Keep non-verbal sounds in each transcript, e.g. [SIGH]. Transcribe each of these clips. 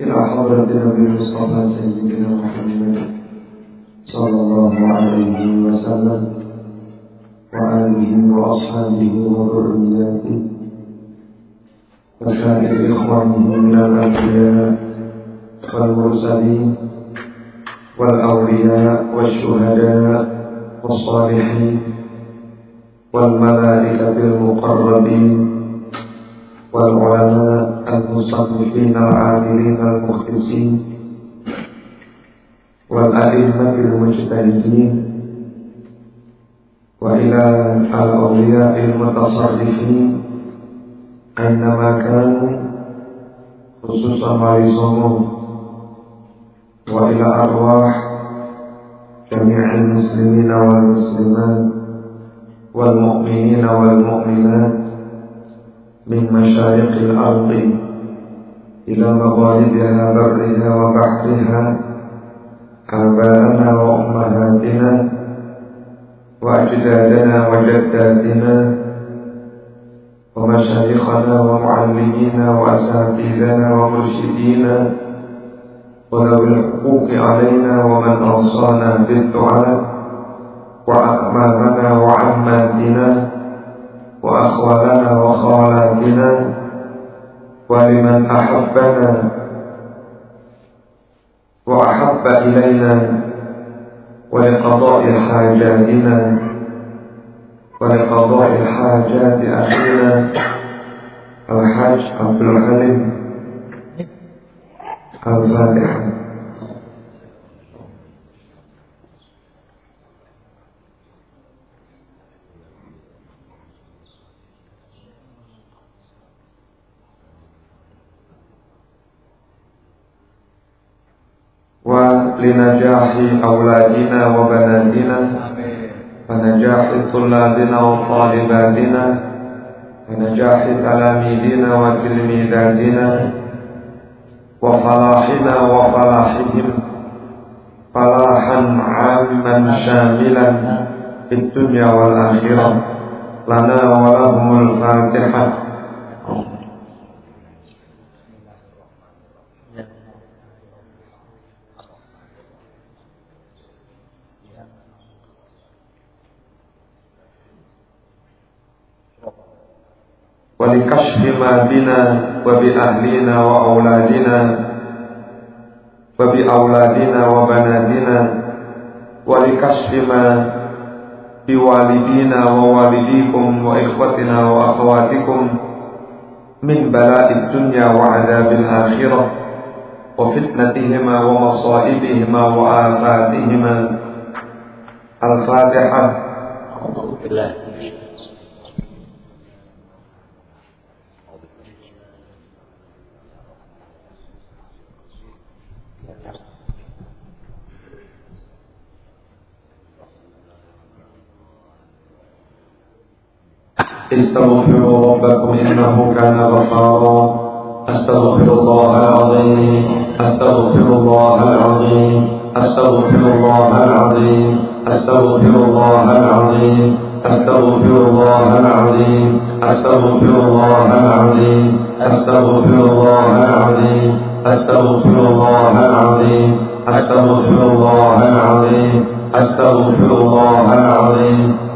إلى حضرة النبي المصطفى سيدنا محمد صلى الله عليه وسلم وآله وأصحابه وذرياته وسائر إخوانه من الأنبياء والمرسلين والأولياء والشهداء والصالحين والملائكة المقربين والعلماء المصنفين العاملين المخلصين والأئمة المجتهدين وإلى الأولياء المتصرفين أينما كانوا خصوصا ما يصومون وإلى أرواح جميع المسلمين والمسلمات والمؤمنين والمؤمنات من مشارق الأرض. إلى مغاربها برها وبحرها آباءنا وأمهاتنا وأجدادنا وجداتنا ومشايخنا ومعلمينا وأساتذتنا ومرشدينا وذوي الحقوق علينا ومن أوصانا بالدعاء وأمامنا وعماتنا وأخوالنا وخالاتنا ولمن أحبنا وأحب إلينا ولقضاء حاجاتنا ولقضاء حاجات أخينا الحاج عبد الحليم الفاتحة ولنجاح أولادنا وبناتنا ونجاح طلابنا وطالباتنا ونجاح تلاميذنا وتلميذاتنا وفلاحنا وفلاحهم فلاحا عاما شاملا في الدنيا والآخرة. لنا ولهم الفاتحة. ولكشف ما بنا وبأهلنا وأولادنا وبأولادنا وبناتنا ولكشف ما بوالدينا ووالديكم وإخوتنا وأخواتكم من بلاء الدنيا وعذاب الآخرة وفتنتهما ومصائبهما وآفاتهما. الفاتحة. أعوذ بالله. استغفروا ربكم إنه كان غفارا أستغفر الله العظيم أستغفر الله العظيم أستغفر الله العظيم أستغفر الله العظيم أستغفر الله العظيم أستغفر الله العظيم أستغفر الله العظيم أستغفر الله العظيم أستغفر الله العظيم أستغفر الله العظيم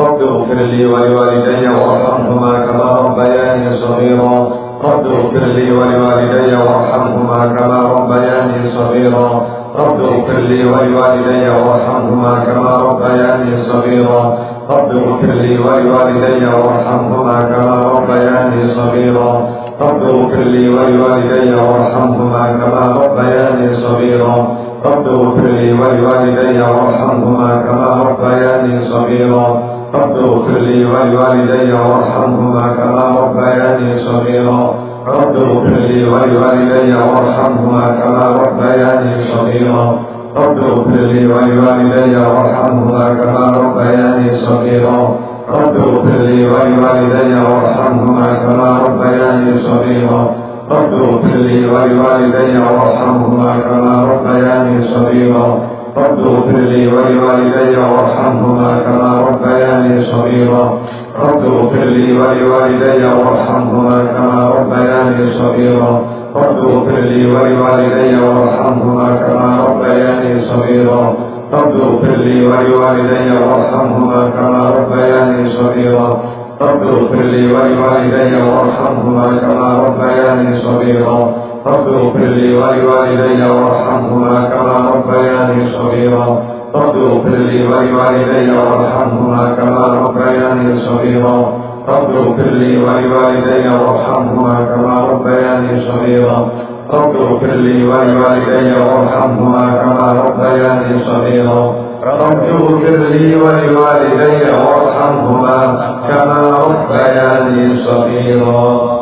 رب اغفر لي ولوالدي وارحمهما كما ربياني صغيرا. رب اغفر لي ولوالدي وارحمهما كما ربياني صغيرا. رب اغفر لي ولوالدي وارحمهما كما ربياني صغيرا. رب اغفر لي ولوالدي وارحمهما كما ربياني صغيرا. رب اغفر لي ولوالدي وارحمهما كما ربياني صغيرا. رب اغفر لي ولوالدي وارحمهما كما ربياني صغيرا. رب اغفر لي ولوالدي وارحمهما كما ربياني صغيرا. رب اغفر لي ولوالدي وارحمهما كما ربياني صغيرا. رب اغفر لي ولوالدي وارحمهما كما ربياني صغيرا. رب اغفر لي ولوالدي وارحمهما كما ربياني صغيرا. رب اغفر لي ولوالدي وارحمهما كما ربياني صغيرا. رب اغفر لي ولوالدي وارحمهما كما ربياني صغيرا. رب اغفر لي ولوالدي وارحمهما كما ربياني صغيرا. رب اغفر لي ولوالدي وارحمهما كما ربياني صغيرا. رب اغفر لي ولوالدي وارحمهما كما ربياني صغيرا. رب اغفر لي ولوالدي وارحمهما كما ربياني صغيرا. رب اغفر لي ولوالدي وارحمهما كما ربياني صغيرا. رب اغفر لي ولوالدي وارحمهما كما ربياني صغيرا. رب اغفر لي ولوالدي وارحمهما كما ربياني صغيرا. رب اغفر لي ولوالدي وارحمهما كما ربياني صغيرا. رب اغفر لي ولوالدي وارحمهما كما ربياني صغيرا.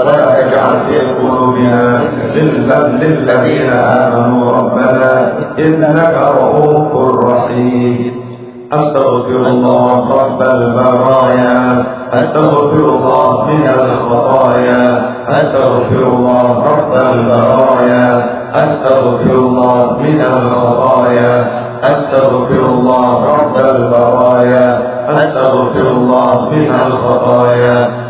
ولا تجعل في قلوبنا غلا للذين آمنوا ربنا إنك رؤوف رحيم. أستغفر الله رب البرايا أستغفر الله من الخطايا أستغفر الله رب البرايا أستغفر الله من الخطايا أستغفر الله رب البرايا أستغفر الله من الخطايا.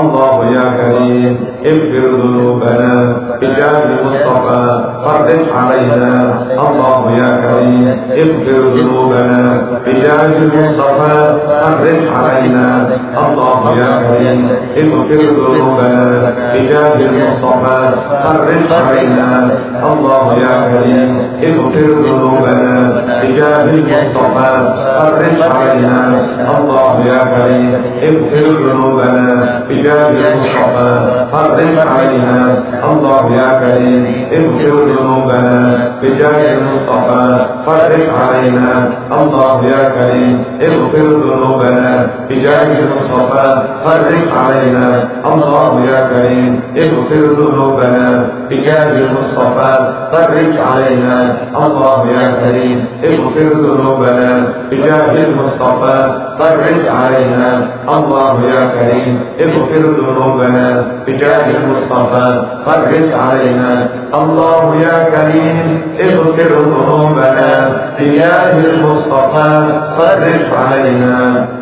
الله يا كريم. اغفر ذنوبنا بجاه المصطفى فرج علينا. الله يا كريم اغفر ذنوبنا بجاه المصطفى فرج علينا. الله يا كريم اغفر ذنوبنا بجاه المصطفى فرج علينا. الله يا كريم اغفر ذنوبنا بجاه المصطفى فرج علينا. الله يا كريم اغفر ذنوبنا بجاه المصطفى فرج علينا الله يا كريم اغفر ذنوبنا بجاه المصطفى فرج علينا. الله يا كريم اغفر ذنوبنا بجاه المصطفى فرج علينا. الله يا كريم اغفر ذنوبنا بجاه المصطفى فرج علينا. الله يا كريم اغفر ذنوبنا بجاه المصطفى فرج علينا. الله يا كريم اغفر ذنوبنا بجاه المصطفى فرج علينا. الله يا كريم اغفر ذنوبنا. بجاه المصطفى فرج علينا.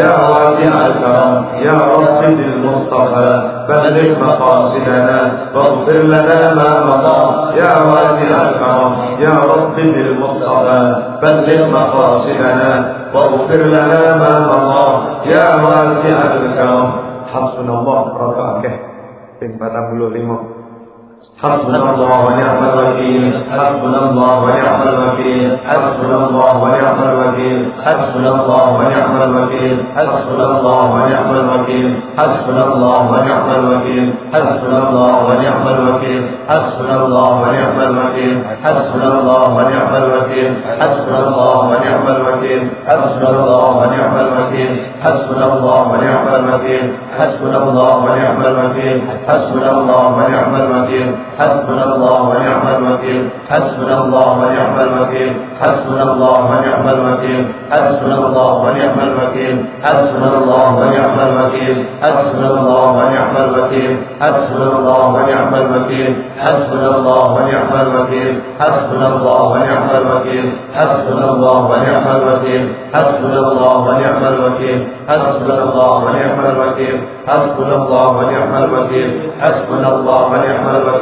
يا واسع الكرم يا رب بالمصطفى بلغ مقاصدنا واغفر لنا ما مضى. يا واسع الكرم يا رب بالمصطفى بلغ مقاصدنا واغفر لنا ما مضى. يا واسع الكرم حسبنا الله ربك ping 45 حسبنا الله ونعم الوكيل حسبنا الله ونعم الوكيل حسبنا الله ونعم الوكيل حسبنا الله ونعم الوكيل حسبنا الله ونعم الوكيل حسبنا الله ونعم الوكيل حسبنا الله ونعم الوكيل حسبنا الله ونعم الوكيل حسبنا الله ونعم الوكيل حسبنا الله ونعم الوكيل حسبنا الله ونعم الوكيل حسبنا الله ونعم الوكيل حسبنا الله ونعم الوكيل حسبنا الله ونعم الوكيل حسبنا الله ونعم الوكيل حسبنا الله ونعم الوكيل حسبنا الله ونعم الوكيل حسبنا الله ونعم الوكيل حسبنا الله ونعم الوكيل حسبنا الله ونعم الوكيل حسبنا الله ونعم الوكيل حسبنا الله ونعم الوكيل حسبنا الله ونعم الوكيل حسبنا الله ونعم الوكيل حسبنا الله ونعم الوكيل حسبنا الله ونعم الوكيل حسبنا الله ونعم الوكيل حسبنا الله ونعم الوكيل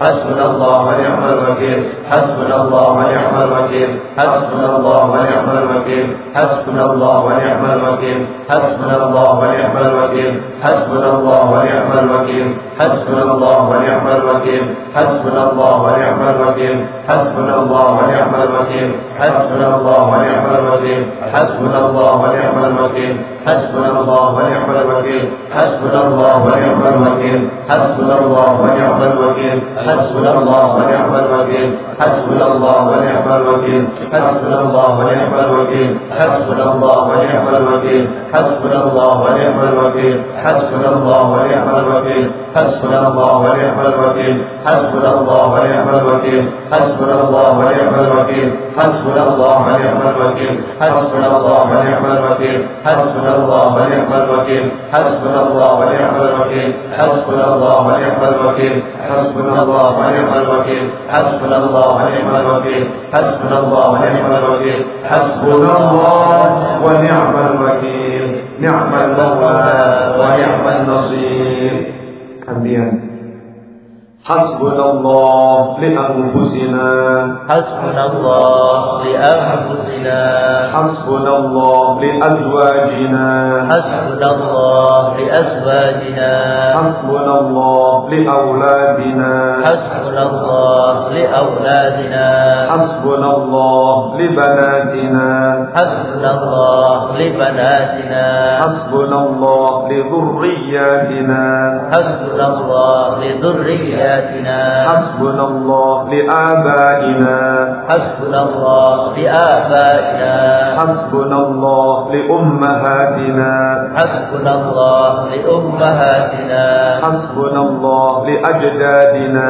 حسبنا الله ونعم الوكيل حسبنا الله ونعم الوكيل حسبنا الله ونعم الوكيل حسبنا الله ونعم الوكيل حسبنا الله ونعم الوكيل حسبنا الله ونعم الوكيل حسبنا الله ونعم الوكيل حسبنا الله ونعم الوكيل حسبنا الله ونعم الوكيل حسبنا الله ونعم الوكيل حسبنا الله ونعم الوكيل حسبنا الله ونعم الوكيل حسبنا الله ونعم الوكيل حسبنا الله ونعم الوكيل حسبنا الله ونعم الوكيل حسبنا الله ونعم الوكيل حسبنا الله ونعم الوكيل حسبنا الله ونعم الوكيل حسبنا الله ونعم الوكيل حسبنا الله ونعم الوكيل حسبنا الله ونعم الوكيل حسبنا الله ونعم الوكيل حسبنا الله ونعم الوكيل حسبنا الله ونعم الوكيل حسبنا الله ونعم الوكيل حسبنا الله ونعم الوكيل حسبنا الله ونعم الوكيل حسبنا الله ونعم الوكيل حسبنا الله ونعم الوكيل. حسبنا الله ونعم الوكيل. حسبنا الله ونعم الوكيل. حسبنا الله ونعم الوكيل. نعم المولى ونعم النصير. Kemudian حسبنا الله لأنفسنا حسبنا الله لأنفسنا حسبنا الله لأزواجنا حسبنا الله لأزواجنا حسبنا الله لأولادنا حسبنا الله لأولادنا حسبنا الله لبناتنا حسبنا الله لبناتنا حسبنا الله لذرياتنا حسبنا الله لذرياتنا حسبنا الله لآبائنا حسبنا الله لآبائنا حسبنا الله لأمهاتنا حسبنا الله لأمهاتنا حسبنا الله لأجدادنا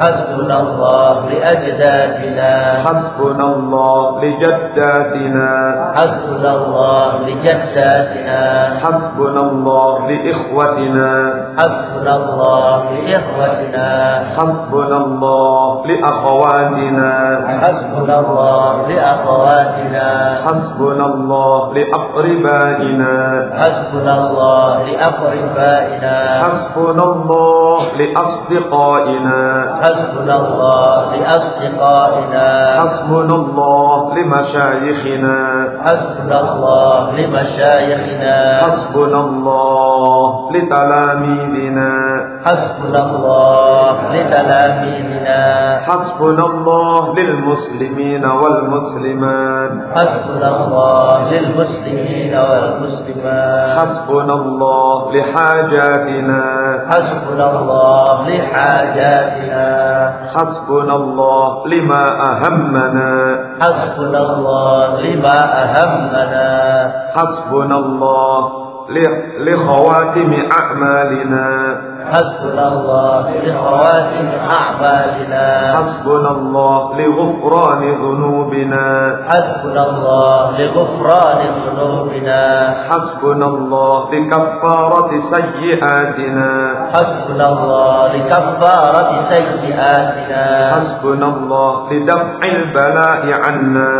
حسبنا الله لأجدادنا حسبنا الله لجداتنا حسبنا الله لجداتنا حسبنا الله لإخوتنا حسبنا الله لإخوتنا حسبنا الله لأخواتنا. حسبنا الله لأخواتنا. حسبنا الله لأقربائنا. حسبنا الله لأقربائنا. حسبنا الله لأصدقائنا. حسبنا الله لأصدقائنا. حسبنا الله لمشايخنا. حسبنا الله لمشايخنا. حسبنا الله لتلاميذنا. حسبنا الله لتلاميذنا حسبنا الله للمسلمين والمسلمات حسبنا الله للمسلمين والمسلمات حسبنا الله لحاجاتنا حسبنا الله لحاجاتنا. حسبنا الله لما أهمنا حسبنا الله لما أهمنا. حسبنا الله لخواتم أعمالنا. حسبنا الله لخواتم أعمالنا. حسبنا الله لغفران ذنوبنا. حسبنا الله لغفران ذنوبنا. حسبنا الله لكفارة سيئاتنا. حسبنا الله لكفارة سيئاتنا. حسبنا الله لدفع البلاء عنا.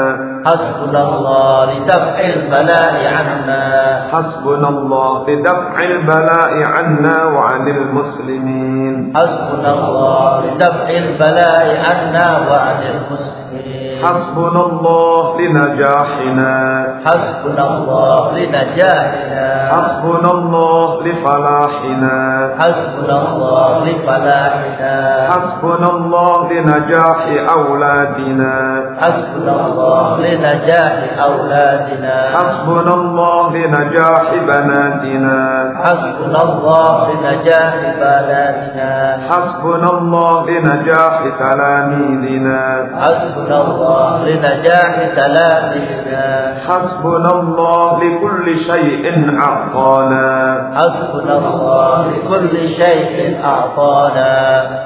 حسبنا الله لدفع البلاء عنا. حسبنا الله لدفع البلاء عنا وعن المسلمين. حسبنا الله لدفع البلاء عنا وعن المسلمين. حسبنا الله لنجاحنا. حسبنا الله لنجاحنا. حسبنا الله لفلاحنا. حسبنا الله لفلاحنا. حسبنا الله لنجاح أولادنا. حسبنا الله لنجاح أولادنا. حسبنا الله لنجاح بناتنا. حسبنا الله لنجاح بناتنا. حسبنا الله لنجاح تلاميذنا. حسبنا الله لنجاح تلاميذنا حسبنا الله لكل شيء أعطانا. حسبنا الله لكل شيء أعطانا.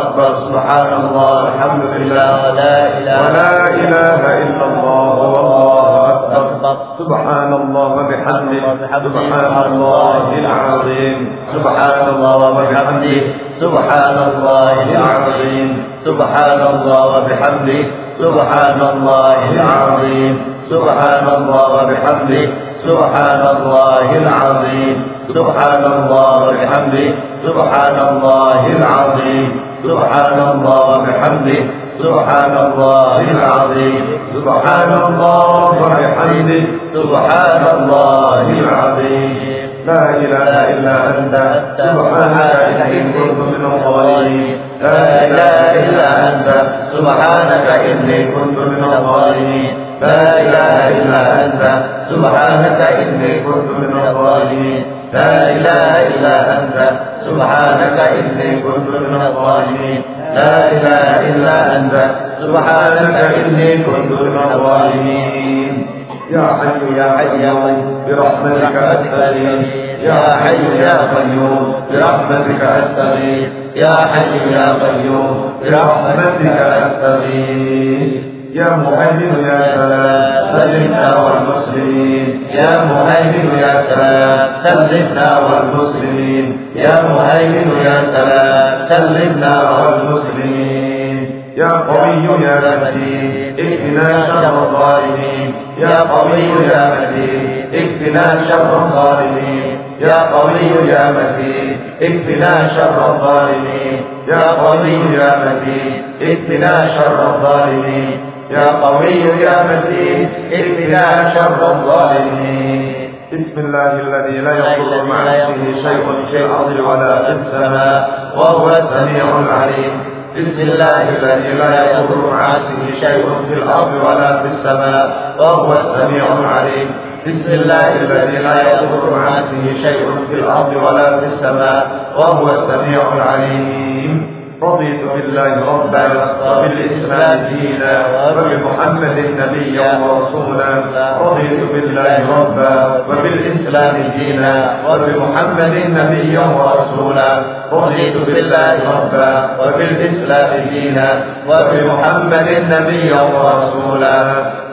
أكبر سبحان الله والحمد لله ولا إله ولا إله إلا الله والله أكبر سبحان الله وبحمده سبحان الله العظيم سبحان الله وبحمده سبحان الله العظيم سبحان الله وبحمده سبحان الله العظيم سبحان الله وبحمده سبحان الله العظيم سبحان الله وبحمده سبحان الله العظيم سبحان الله وبحمده. سبحان الله العظيم. سبحان الله وبحمده سبحان الله العظيم. لا إله إلا أنت. سبحانك إني كنت من الظالمين لا إله إلا أنت. سبحانك إني كنت من الظالمين. لا إله إلا أنت. سبحانك إني كنت من الظالمين. لا إله إلا أنت. سبحانك إني كنت من الظالمين. لا إله إلا أنت. سبحانك إني كنت من الظالمين. يا حي يا قيوم برحمتك أستغيث. يا حي يا قيوم برحمتك أستغيث. يا حي يا قيوم برحمتك أستغيث. يا مهيمن يا سلام سلمنا والمسلمين. يا مهيمن يا سلام سلمنا والمسلمين. يا مهيمن يا سلام سلمنا والمسلمين. يا قوي يا متين اكفنا شر الظالمين. يا قوي يا متين اكفنا شر الظالمين. يا قوي يا متين اكفنا شر الظالمين. يا قوي يا متين اكفنا شر الظالمين. يا قوي يا متين اكفنا شر الظالمين. بسم الله الذي لا يضر مع اسمه شيء في الأرض ولا في السماء وهو السميع العليم. بسم الله الذي لا يضر مع اسمه شيء في الأرض ولا في السماء وهو السميع العليم. بسم الله الذي لا يضر مع اسمه شيء في الأرض ولا في السماء وهو السميع العليم. رضيت بالله ربا وبالإسلام دينا وبمحمد نبيا ورسولا. رضيت بالله ربا وبالإسلام دينا وبمحمد نبيا ورسولا. رضيت بالله ربا وبالإسلام دينا وبمحمد نبيا ورسولا.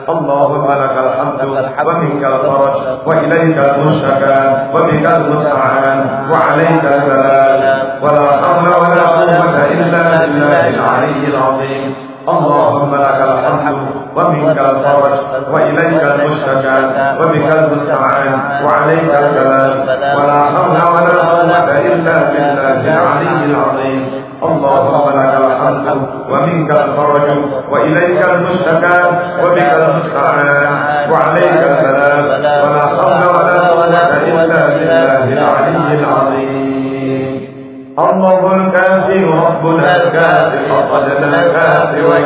اللهم لك الحمد ومنك الفرج وإليك المشتكى وبك المستعان وعليك البلاء ولا حول ولا قوة إلا بالله العلي العظيم. اللهم لك الحمد ومنك الفرج وإليك المشتكى وبك المستعان وعليك البلاء ولا حول ولا قوة إلا بالله العلي العظيم. اللهم لك الحمد ومنك الفرج وإليك المشتكى وبك المستعان وعليك حول ولا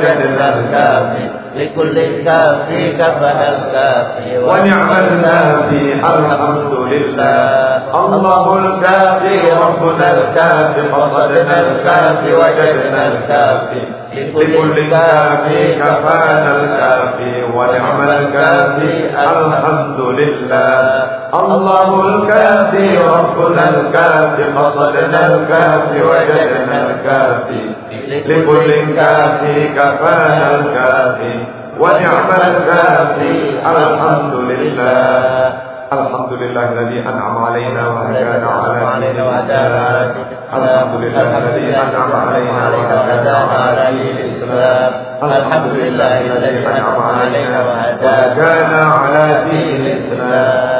وجدنا الكافي لكل الكافي كفنا الكافي. ونعم الكافي الحمد لله. الله الكافي ربنا الكافي قصدنا الكافي وجدنا الكافي. لكل كافي كفانا الكافي ونعم الكافي الحمد لله. الله الكافي ربنا الكافي قصدنا الكافي وجدنا الكافي. لكل كافي كفانا الكافي ونعم الكافي. الحمد لله. الحمد لله الذي أنعم علينا وهدانا على دين الإسلام. الحمد لله الذي أنعم علينا وهدانا على دين الإسلام. الحمد لله الذي أنعم علينا وهدانا على دين الإسلام.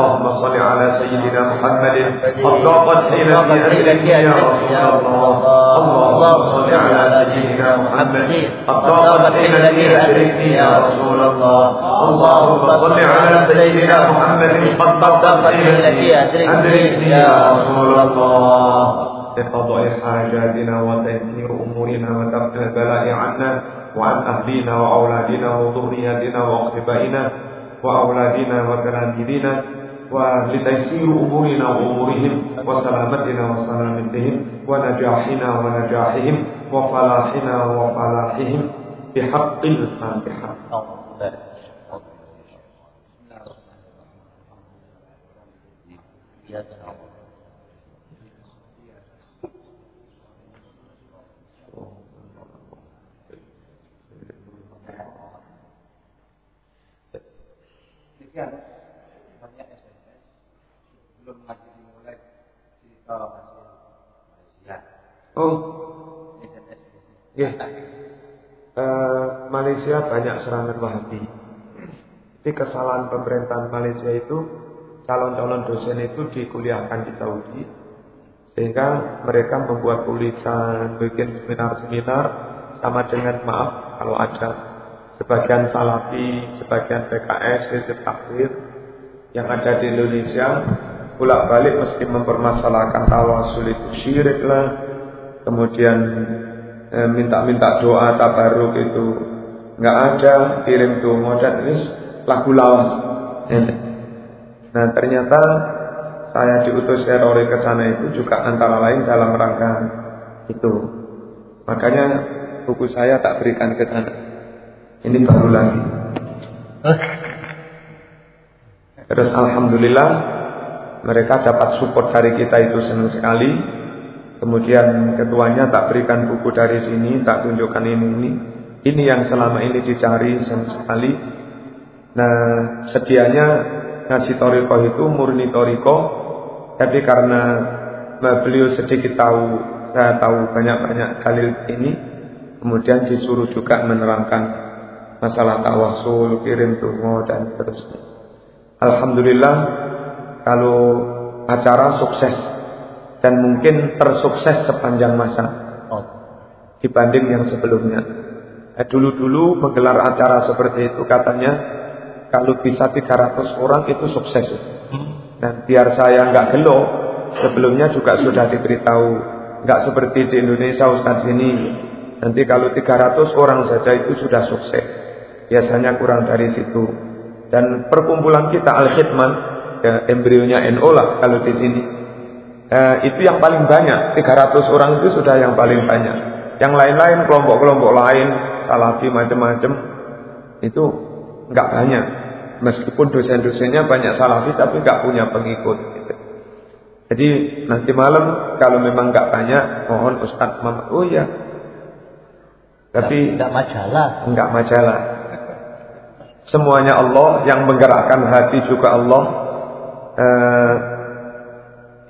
اللهم صل على سيدنا محمد الضاقت حين في يا رسول الله اللهم صل على سيدنا محمد الضاقت حين في يا رسول الله اللهم صل على سيدنا محمد قد قدرت أدركني يا رسول الله لقضاء حاجاتنا وتيسير أمورنا وترك البلاء عنا وعن أهلنا وأولادنا وذرياتنا وأقربائنا وأولادنا وتلاميذنا ولتيسير أمورنا وأمورهم وسلامتنا وسلامتهم ونجاحنا ونجاحهم وفلاحنا وفلاحهم بحق الفاتحة Demikian Oh, ya. Uh, Malaysia banyak serangan Wahabi. Jadi kesalahan pemerintahan Malaysia itu calon-calon dosen itu dikuliahkan di Saudi sehingga mereka membuat tulisan, bikin seminar-seminar sama dengan maaf kalau ada sebagian Salafi, sebagian PKS, Takfir yang ada di Indonesia pulak balik mesti mempermasalahkan tawasul itu. Syirik lah. Kemudian eh, minta-minta eh, doa tabaruk itu. Nggak ada kirim tuh modal ini lagu lawas. Nah ternyata saya diutus teroris ke sana itu juga antara lain dalam rangka itu. Makanya buku saya tak berikan ke sana. Ini baru lagi. Terus Alhamdulillah mereka dapat support dari kita itu senang sekali. Kemudian ketuanya tak berikan buku dari sini, tak tunjukkan ini ini. Ini yang selama ini dicari senang sekali. Nah, sedianya ngaji toriko itu murni toriko, tapi karena beliau sedikit tahu, saya tahu banyak-banyak dalil ini, kemudian disuruh juga menerangkan masalah tawasul, kirim tungo dan seterusnya. Alhamdulillah kalau acara sukses dan mungkin tersukses sepanjang masa dibanding yang sebelumnya. Eh, dulu-dulu menggelar acara seperti itu katanya kalau bisa 300 orang itu sukses. Dan biar saya nggak gelo, sebelumnya juga sudah diberitahu nggak seperti di Indonesia Ustaz ini. Nanti kalau 300 orang saja itu sudah sukses biasanya kurang dari situ. Dan perkumpulan kita Al-Khidman, ya, embrionya NO lah kalau di sini. Eh, itu yang paling banyak, 300 orang itu sudah yang paling banyak. Yang lain-lain, kelompok-kelompok lain, salafi macam-macam, itu nggak banyak. Meskipun dosen-dosennya banyak salafi, tapi nggak punya pengikut. Gitu. Jadi nanti malam kalau memang nggak banyak, mohon Ustadz Muhammad, oh ya. Tapi nggak majalah. Nggak majalah. Semuanya Allah yang menggerakkan hati juga Allah. Eh,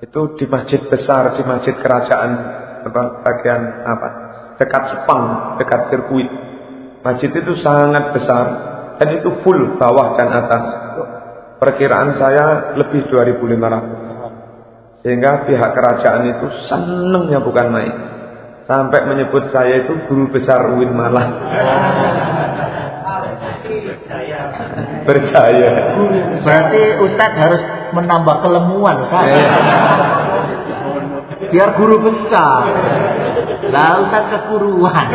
itu di masjid besar, di masjid kerajaan apa, bagian apa? Dekat Sepang, dekat sirkuit. Masjid itu sangat besar dan itu full bawah dan atas. Perkiraan saya lebih 2500. Sehingga pihak kerajaan itu senangnya bukan main. Sampai menyebut saya itu guru besar UIN malah. Percaya. Berarti Ustadz harus menambah kelemuan kan? Biar guru besar. Lah Ustadz kekuruan.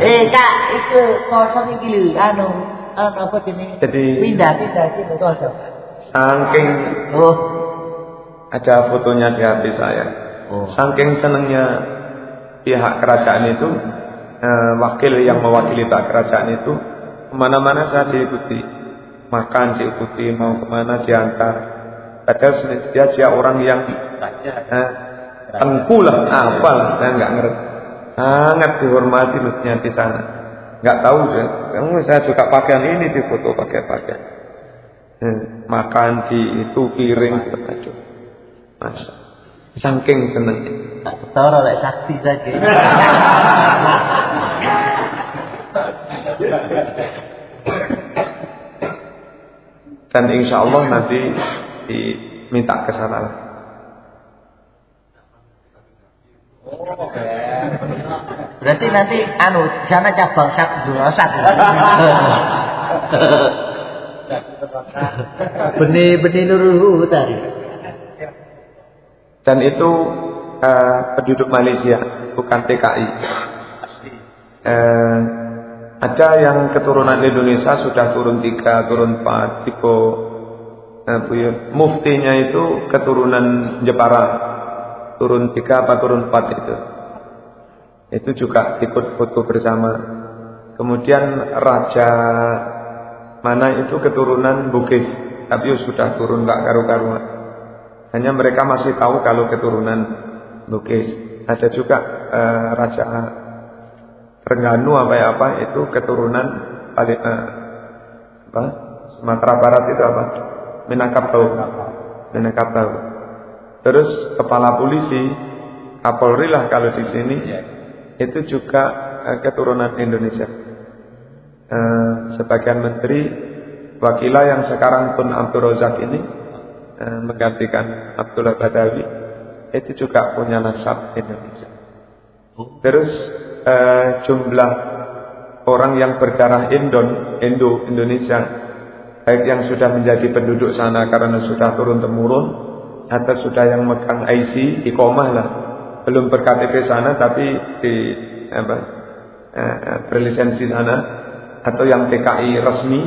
eh kak itu kosong iki lho anu anu apa ini jadi pindah pindah sini kosong saking oh ada fotonya di hati saya oh. saking senengnya pihak kerajaan itu eh, wakil yang mewakili tak kerajaan itu ke mana-mana saya diikuti. Makan diikuti, mau ke mana diantar. Padahal dia dia orang yang eh, tengkulah, apa saya nggak ngerti. Sangat dihormati mestinya di sana. Nggak tahu ya. Kamu saya juga pakaian ini di foto pakai pakaian. Hmm, makan di itu piring di. Masa. Saking senengnya. Tak betul oleh saksi saja. [LAUGHS] Dan insya Allah nanti diminta ke sana. Berarti nanti anu sana cabang sak durasat. Benih-benih nurul tadi. Dan itu uh, penduduk Malaysia, bukan TKI. Uh, ada yang keturunan Indonesia sudah turun tiga, turun empat, tipe uh, muftinya itu keturunan Jepara, turun tiga apa turun empat itu. Itu juga ikut foto bersama. Kemudian Raja mana itu keturunan Bugis, tapi sudah turun nggak karu-karuan. Hanya mereka masih tahu kalau keturunan Bugis. Ada juga uh, Raja Rengganu apa ya apa itu keturunan uh, apa Sumatera Barat itu apa? Minangkabau. Minangkabau. Terus kepala polisi Kapolri lah kalau di sini itu juga uh, keturunan Indonesia. Uh, sebagian menteri wakilah yang sekarang pun Abdul Razak ini uh, menggantikan Abdullah Badawi itu juga punya nasab Indonesia. Terus uh, jumlah orang yang berdarah Indon, Indo Indonesia baik yang sudah menjadi penduduk sana karena sudah turun temurun atau sudah yang megang IC ikomah lah belum berKTP sana tapi di apa eh, berlisensi sana atau yang TKI resmi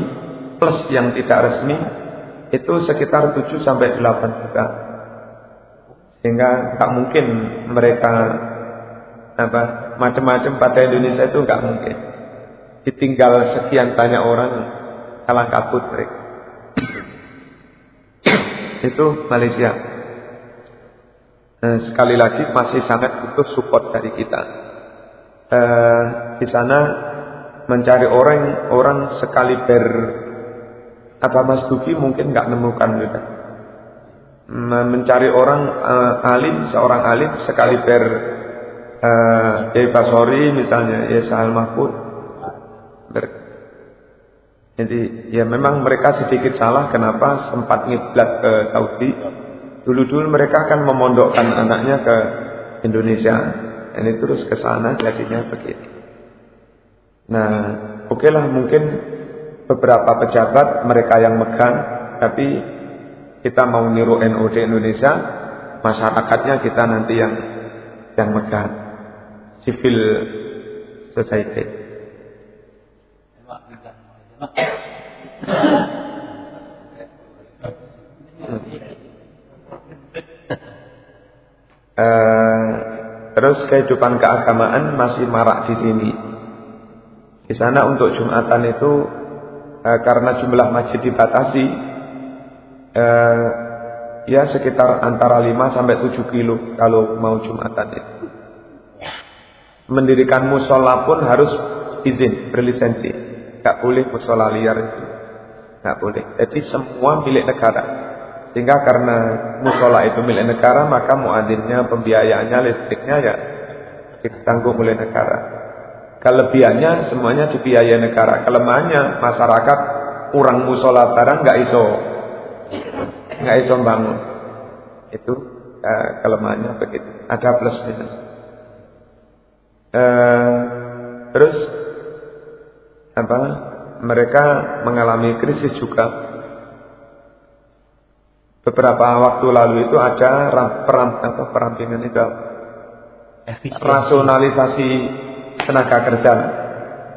plus yang tidak resmi itu sekitar 7 sampai 8 juta. Sehingga tak mungkin mereka apa macam-macam pada Indonesia itu nggak mungkin. Ditinggal sekian banyak orang kalang kabut mereka. [COUGHS] itu Malaysia. Eh, sekali lagi masih sangat butuh support dari kita. Eh, di sana mencari orang orang sekali ber apa Mas Duki mungkin nggak nemukan juga. Mencari orang eh, alim, seorang alim sekali ber eh, Kiai misalnya, ya Sahal Mahfud. Jadi ya memang mereka sedikit salah kenapa sempat ngiblat ke Saudi Dulu-dulu mereka akan memondokkan anaknya ke Indonesia. Ini terus ke sana jadinya begini. Nah, oke lah mungkin beberapa pejabat mereka yang megang, tapi kita mau niru NU di Indonesia, masyarakatnya kita nanti yang yang megang civil society. Eh, terus kehidupan keagamaan masih marak di sini. Di sana untuk Jumatan itu uh, karena jumlah masjid dibatasi, uh, ya sekitar antara 5 sampai 7 kilo kalau mau Jumatan itu. Mendirikan musola pun harus izin berlisensi, nggak boleh musola liar itu, nggak boleh. Jadi semua milik negara. Sehingga karena musola itu milik negara, maka muadzinnya, pembiayaannya, listriknya ya ditanggung oleh negara. Kelebihannya semuanya dibiayai negara. Kelemahannya masyarakat kurang musola barang nggak iso nggak iso bangun. Itu uh, kelemahannya begitu. Ada plus minus. Uh, terus apa? Mereka mengalami krisis juga Beberapa waktu lalu itu ada peran atau perampingan itu rasionalisasi tenaga kerja.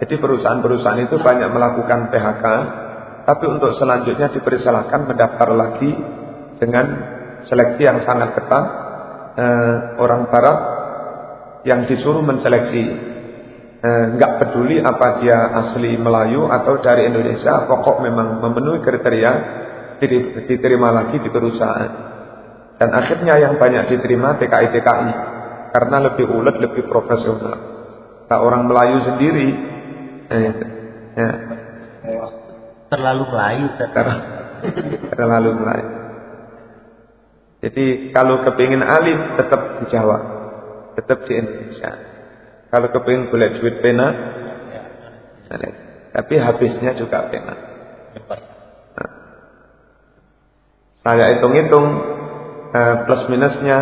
Jadi perusahaan-perusahaan itu banyak melakukan PHK, tapi untuk selanjutnya dipersilakan mendaftar lagi dengan seleksi yang sangat ketat. Eh, orang Barat yang disuruh menseleksi eh, nggak peduli apa dia asli Melayu atau dari Indonesia, pokok memang memenuhi kriteria diterima lagi di perusahaan. Dan akhirnya yang banyak diterima TKI TKI karena lebih ulet, lebih profesional. Nah, orang Melayu sendiri eh, ya, terlalu Melayu terlalu Melayu. Jadi kalau kepingin alim tetap di Jawa, tetap di Indonesia. Kalau kepingin boleh duit pena, tapi habisnya juga pena. Nah. Saya hitung-hitung eh, plus minusnya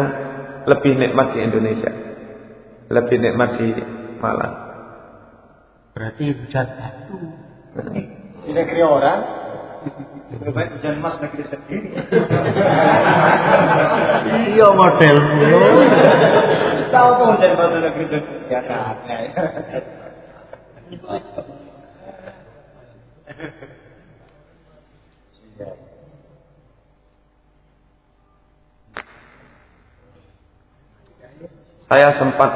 lebih nikmat di Indonesia, lebih nikmat di Malang. Berarti hujan batu. Di negeri orang, lebih baik hujan emas negeri sendiri. Iya modelmu. Tahu kok hujan negeri sendiri. Ya kan. Saya sempat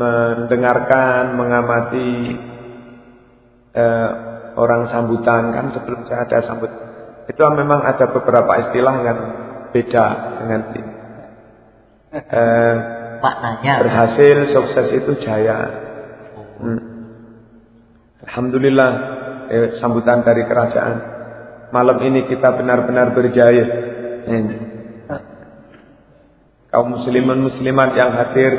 mendengarkan, mengamati eh, orang sambutan kan sebelum saya ada sambut. Itu memang ada beberapa istilah yang beda dengan si. Eh, Maknanya berhasil, sukses itu jaya. Hmm. Alhamdulillah eh, sambutan dari kerajaan. Malam ini kita benar-benar berjaya. Ini. Kaum muslimin muslimat yang hadir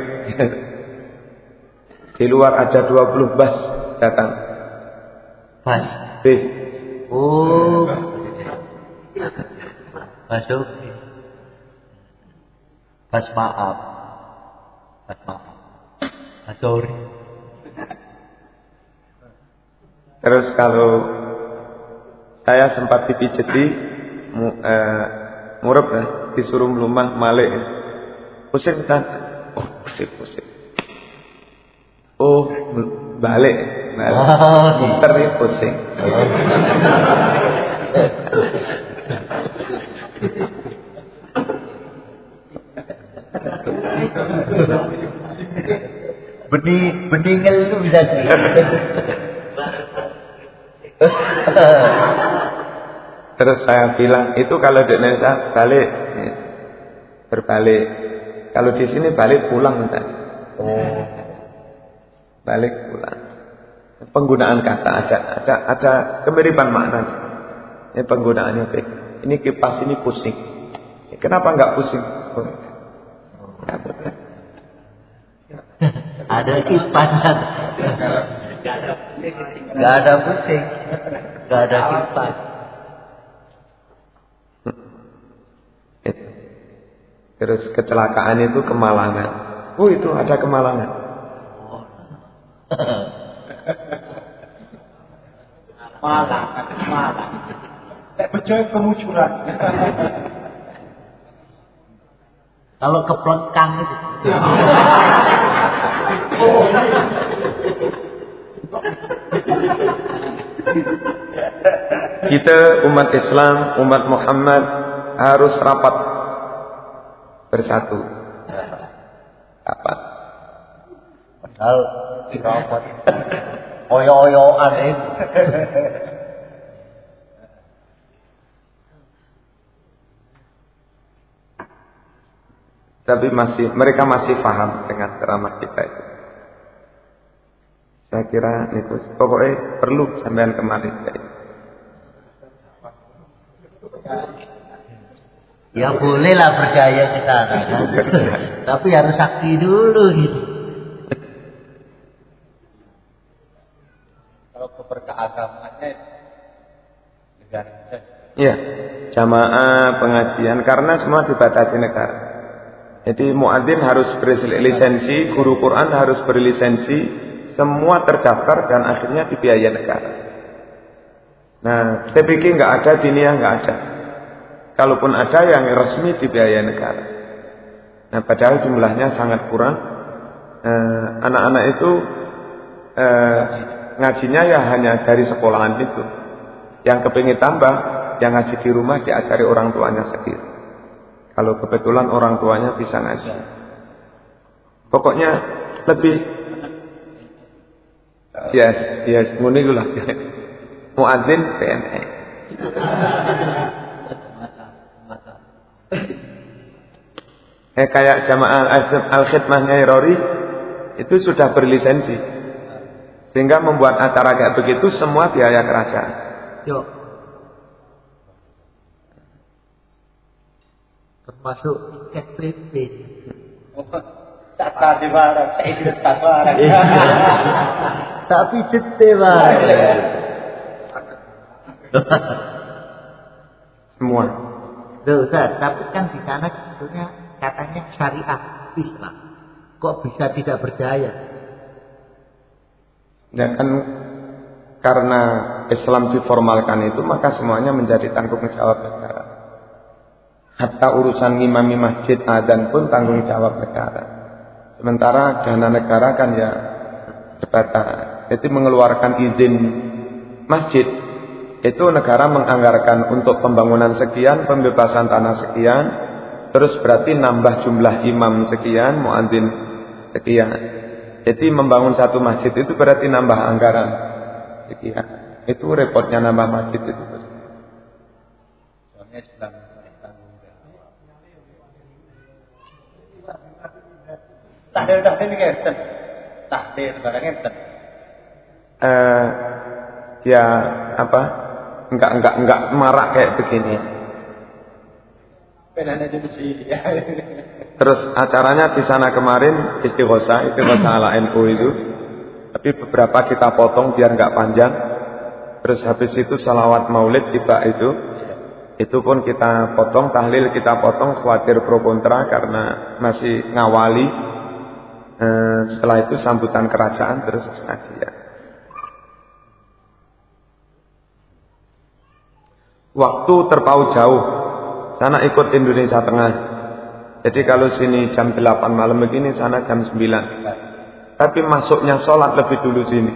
[LAUGHS] di luar ada 20 bus datang. Bas. Bis. Oh. Masuk. Bas maaf. Bas maaf. Bas sorry. Terus kalau saya sempat dipijeti mu, eh, murab eh, disuruh melumah malik. Pusing kan? Oh, pusing, pusing. Oh, balik. balik. Oh, Muter ya pusing. Benih benih ngeluh bisa. Terus saya bilang, itu kalau di Indonesia balik. Berbalik. Kalau di sini balik pulang. Enggak? Oh. Balik pulang. Penggunaan kata ada ada ada kemiripan makna. Ini penggunaannya beda. Ini kipas ini pusing. Kenapa enggak pusing? Oh. Ada kipas. Gak ada pusing. Gak ada kipas. Terus kecelakaan itu kemalangan. Oh itu ada kemalangan. Malang, malang. Bejo kemucuran. Kalau keplengkang itu. Kita umat Islam, umat Muhammad harus rapat bersatu. Apa? Padahal rapat. Oyo-oyoan itu. [LAUGHS] Tapi masih mereka masih paham dengan ceramah kita itu. Saya kira itu pokoknya perlu sampean kemari. Ya bolehlah percaya ke sana kan. [LAUGHS] Tapi harus sakti dulu gitu. Kalau keberkeagamaannya negara saja. Iya, jamaah pengajian karena semua dibatasi negara. Jadi muadzin harus berlisensi, guru Quran harus berlisensi, semua terdaftar dan akhirnya dibiayai negara. Nah, TPK nggak ada, dinia nggak ada. Kalaupun ada yang resmi dibiayai negara. Nah, padahal jumlahnya sangat kurang. Eh, Anak-anak itu eh, ngajinya ya hanya dari sekolahan itu. Yang kepingin tambah, yang ngaji di rumah diajari orang tuanya sendiri. Kalau kebetulan orang tuanya bisa ngaji. Pokoknya lebih Yes, yes, iku lah. [LAUGHS] Muadzin PNS. Eh kayak jamaah al-khidmahnya Rori itu sudah berlisensi. Sehingga membuat acara kayak begitu semua biaya kerajaan. Yuk. Termasuk tiket PP. Oh, saat kasih barang, saya barang. [LAUGHS] Tapi jete barang. Semua. Loh, Ustaz, tapi kan di sana sebetulnya katanya syariah Islam. Kok bisa tidak berdaya? Ya kan karena Islam diformalkan itu maka semuanya menjadi tanggung jawab negara. Hatta urusan imami masjid adan pun tanggung jawab negara. Sementara dana negara kan ya terbatas. Jadi mengeluarkan izin masjid itu negara menganggarkan untuk pembangunan sekian, pembebasan tanah sekian, terus berarti nambah jumlah imam sekian, muadzin sekian. Jadi membangun satu masjid itu berarti nambah anggaran sekian. Itu repotnya nambah masjid itu. Soalnya Islam tahlil ini ngeten. Tahlil barang ngeten. Eh, ya apa? Enggak enggak enggak marak kayak begini. Penanya jadi sih. [LAUGHS] Terus acaranya di sana kemarin istighosa, istighosa ala NU itu. Tapi beberapa kita potong biar nggak panjang. Terus habis itu salawat maulid tiba itu. Itu pun kita potong, tahlil kita potong, khawatir pro kontra karena masih ngawali. Eh, setelah itu sambutan kerajaan terus ngaji ya. Waktu terpaut jauh. Sana ikut Indonesia Tengah. Jadi kalau sini jam 8 malam begini, sana jam 9. Tapi masuknya sholat lebih dulu sini.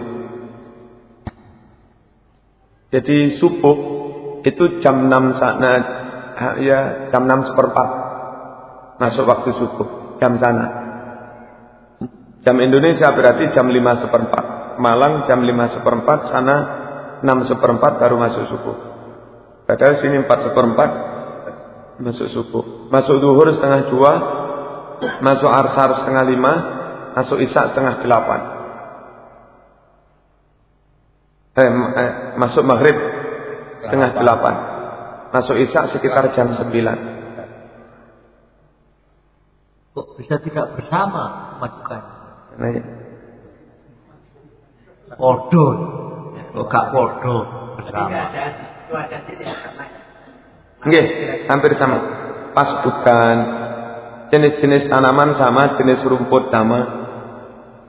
Jadi subuh itu jam 6 sana, ya jam 6 seperempat. Masuk waktu subuh, jam sana. Jam Indonesia berarti jam 5 seperempat. Malang jam 5 seperempat, sana 6 seperempat baru masuk subuh. Padahal sini 4 seperempat masuk subuh. Masuk duhur setengah dua, masuk arsar setengah lima, masuk isya setengah delapan. Eh, eh, masuk maghrib setengah delapan. Masuk isya sekitar jam sembilan. Kok bisa tidak bersama majukan? Nah, ya. Podo. Kok gak podo bersama? Nggih, hampir sama. Pas bukan jenis-jenis tanaman sama, jenis rumput sama,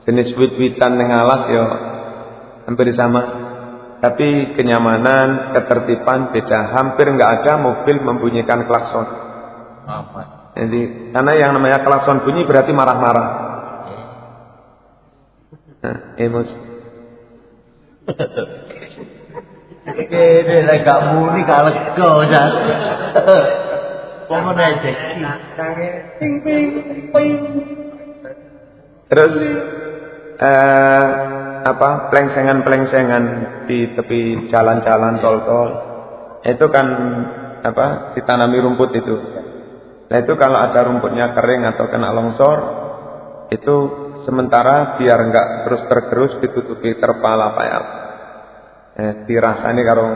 jenis wit-witan yang alas ya hampir sama. Tapi kenyamanan, ketertiban beda. Hampir nggak ada mobil membunyikan klakson. Jadi karena yang namanya klakson bunyi berarti marah-marah. Nah, emosi. [LAUGHS] Kene lek gak muni gak lega jan. Ping ping ping. Terus eh, apa pelengsengan-pelengsengan di tepi jalan-jalan tol-tol itu kan apa ditanami rumput itu. Nah itu kalau ada rumputnya kering atau kena longsor itu sementara biar enggak terus tergerus ditutupi terpal apa ya. Eh, dirasani karo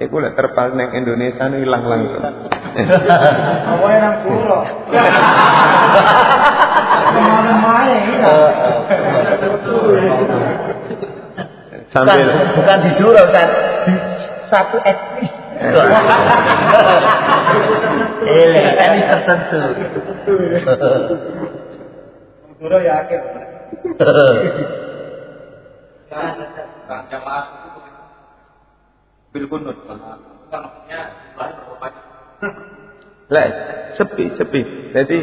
Iku lek terpal neng Indonesia nih hilang langsung. Awalnya nang main. Sambil Bukan, di Juro kan, di satu etnis. Ele etnis tertentu. Puro yakin. Kan jamaah itu bil kunut. Maksudnya sepi, sepi. Jadi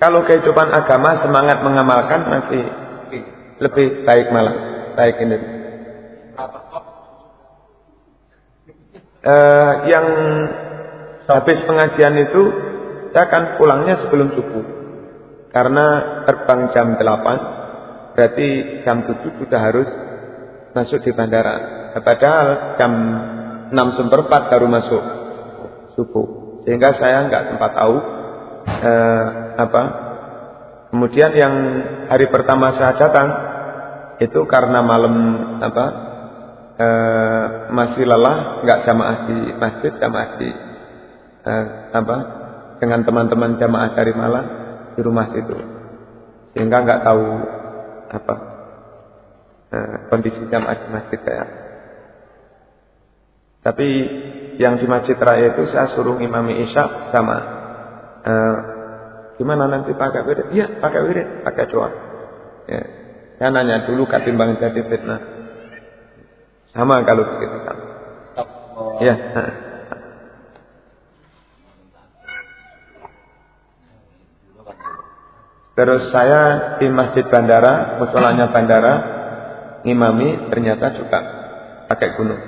kalau kehidupan agama semangat mengamalkan masih lebih baik malah, baik ini. Eh, yang habis pengajian itu saya akan pulangnya sebelum subuh. Karena terbang jam 8, berarti jam 7 sudah harus masuk di bandara. Padahal jam 6 seperempat baru masuk subuh. Sehingga saya nggak sempat tahu eh, apa. Kemudian yang hari pertama saya datang itu karena malam apa eh, masih lelah nggak jamaah di masjid jamaah di eh, apa dengan teman-teman jamaah dari Malang di rumah situ sehingga nggak tahu apa eh, kondisi jamaah di masjid kayak tapi yang di masjid raya itu saya suruh imami isya sama eh, gimana nanti pakai wirid iya pakai wirid pakai doa. Ya. saya nanya dulu ketimbang jadi fitnah. Sama kalau begitu kan ya Terus saya di masjid bandara, musolanya bandara, ngimami ternyata juga pakai gunung.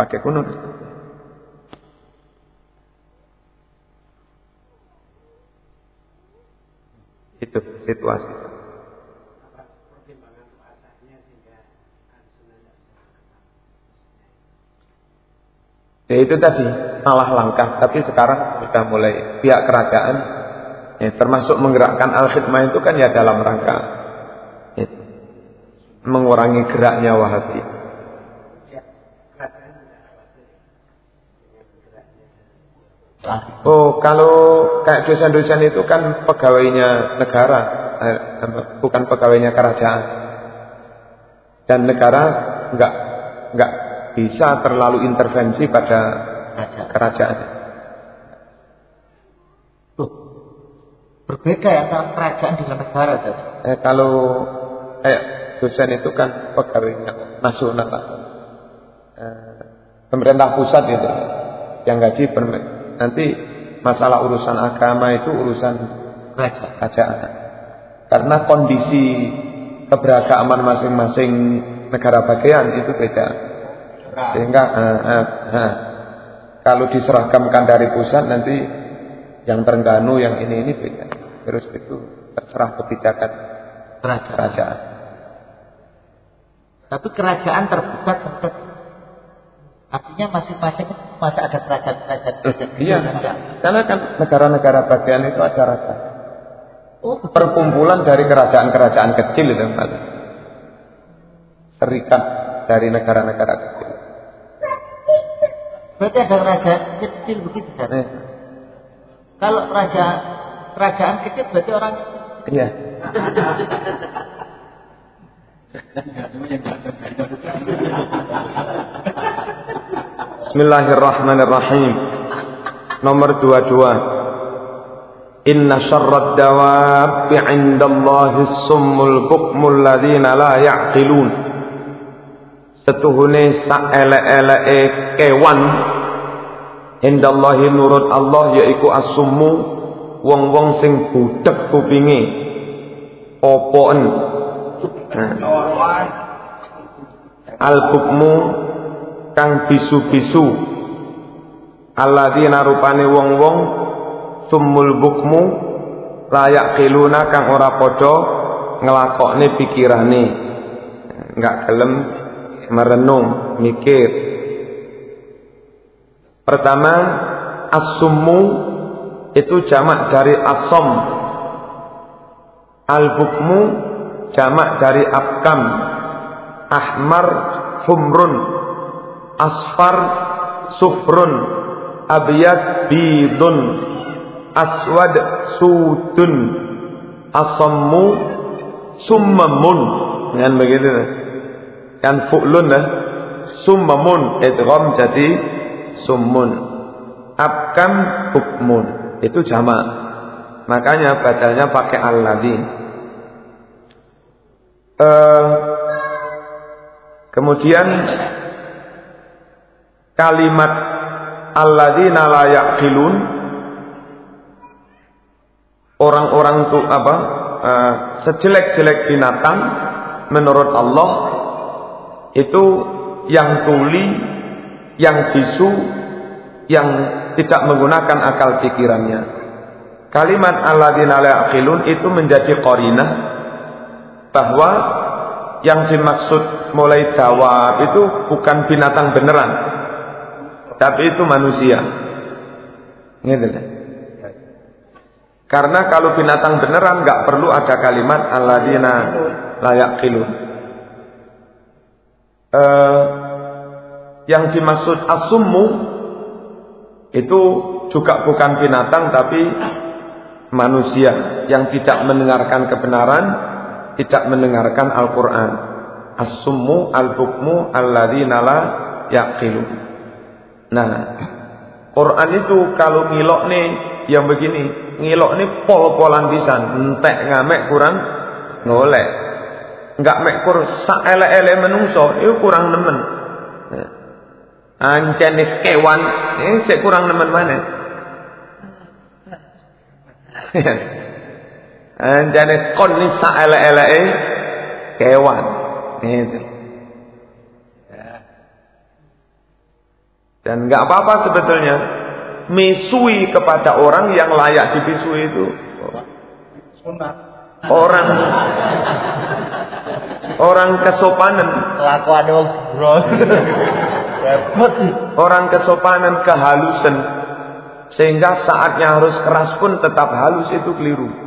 Pakai gunung. Itu situasi. Ya itu tadi salah langkah, tapi sekarang sudah mulai pihak kerajaan Ya, termasuk menggerakkan al-khidmah itu kan ya dalam rangka mengurangi geraknya Wahabi. Oh, kalau kayak dosen-dosen itu kan pegawainya negara, eh, bukan pegawainya kerajaan. Dan negara nggak nggak bisa terlalu intervensi pada kerajaan. Berbeda ya antara kerajaan dengan negara tadi. Eh, kalau kayak dosen itu kan pegawainya nasional. Eh, pemerintah pusat itu yang gaji nanti masalah urusan agama itu urusan kerajaan. kerajaan. Karena kondisi keberagaman masing-masing negara bagian itu beda. Sehingga eh, eh, eh, kalau diseragamkan dari pusat nanti yang Terengganu, yang ini ini beda. Terus itu terserah kebijakan kerajaan. kerajaan. Tapi kerajaan terbuka tertutup. Artinya masing-masing masih ada kerajaan-kerajaan. iya, karena kan negara-negara bagian itu ada rasa. Oh, Perkumpulan dari kerajaan-kerajaan kecil itu, Pak. Serikat dari negara-negara kecil. Berarti ada kerajaan kecil begitu kan? Eh. Kalau raja kerajaan kecil berarti orang Iya. [LAUGHS] [LAUGHS] Bismillahirrahmanirrahim. Nomor 22. Inna syarrad dawabi 'indallahi summul bukmul ladzina la ya'qilun. Setuhune saelek-eleke kewan Indallahi nurut Allah yaiku asummu wong-wong sing budek kupinge. Opoen. Al-bukmu kang bisu-bisu. Alladzina rupane wong-wong sumul bukmu layak kiluna kang ora padha nglakokne pikirane. Enggak gelem merenung, mikir. Pertama, as-summu itu jamak dari asom. Al-bukmu jamak dari abkam. Ahmar humrun. Asfar sufrun. Abiyad bidun. Aswad sudun. Asammu summamun. Dengan begitu. Kan fu'lun ya. Summamun. Idgham jadi summun abkam hukmun itu jamak makanya badalnya pakai alladhi uh, kemudian kalimat alladzina la yaqilun orang-orang itu apa uh, sejelek-jelek binatang menurut Allah itu yang tuli yang bisu, yang tidak menggunakan akal pikirannya. Kalimat alladzina la itu menjadi qarinah bahwa yang dimaksud mulai dawab itu bukan binatang beneran. Tapi itu manusia. Gitu kan? Karena kalau binatang beneran nggak perlu ada kalimat alladzina layak kilu. Uh, yang dimaksud asummu itu juga bukan binatang tapi manusia yang tidak mendengarkan kebenaran, tidak mendengarkan Al-Qur'an. As-summu al-bukmu alladzina la yaqilu. Nah, Quran itu kalau ngilok nih yang begini, ngilok nih pol-polan pisan, entek ngamek kurang ngolek. Enggak mek kur sak ele-ele menungso, itu kurang nemen. Nah, Ancene kewan, ini kurang nemen mana? [LAUGHS] Anjane kon ni sak elek-eleke kewan. Gitu. Dan nggak apa-apa sebetulnya misui kepada orang yang layak dipisui itu. Orang orang kesopanan. Kelakuan bro. Orang kesopanan kehalusan sehingga saatnya harus keras pun tetap halus itu keliru.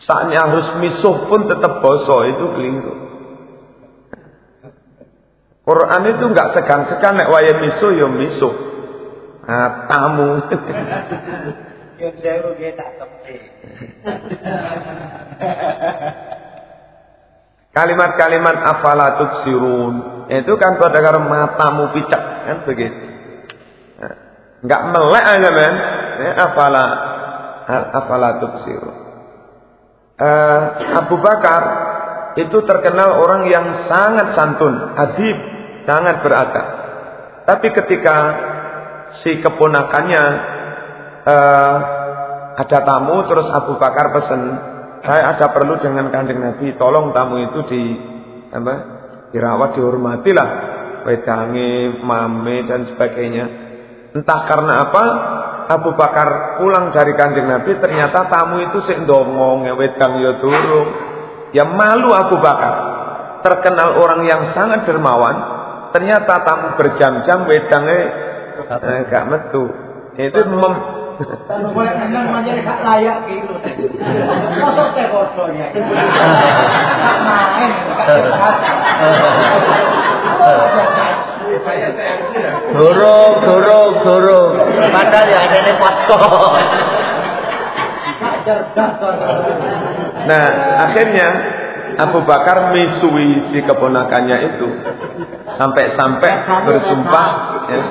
Saatnya harus misuh pun tetap bosok itu keliru. Quran itu nggak segan-segan nek waya misuh ya misuh. Nah, tamu. [LAUGHS] [LAUGHS] Kalimat-kalimat afalatuk sirun itu kan pada karo matamu picak kan begitu. Enggak melek aja men. Ya, afala afala tubsiru. Uh, Abu Bakar itu terkenal orang yang sangat santun, adib, sangat berakal. Tapi ketika si keponakannya uh, ada tamu terus Abu Bakar pesan, saya ada perlu dengan kanjeng Nabi, tolong tamu itu di apa? dirawat, dihormatilah, wedange, mame dan sebagainya. Entah karena apa, Abu Bakar pulang dari kanjeng Nabi, ternyata tamu itu sik ndongong, ya wedang ya durung. Ya malu Abu Bakar. Terkenal orang yang sangat dermawan, ternyata tamu berjam-jam wedangnya eh, gak metu. Itu mem layak Durung, durung, durung. Padahal ya nih foto. Nah, akhirnya Abu Bakar misui si keponakannya itu sampai-sampai bersumpah ya,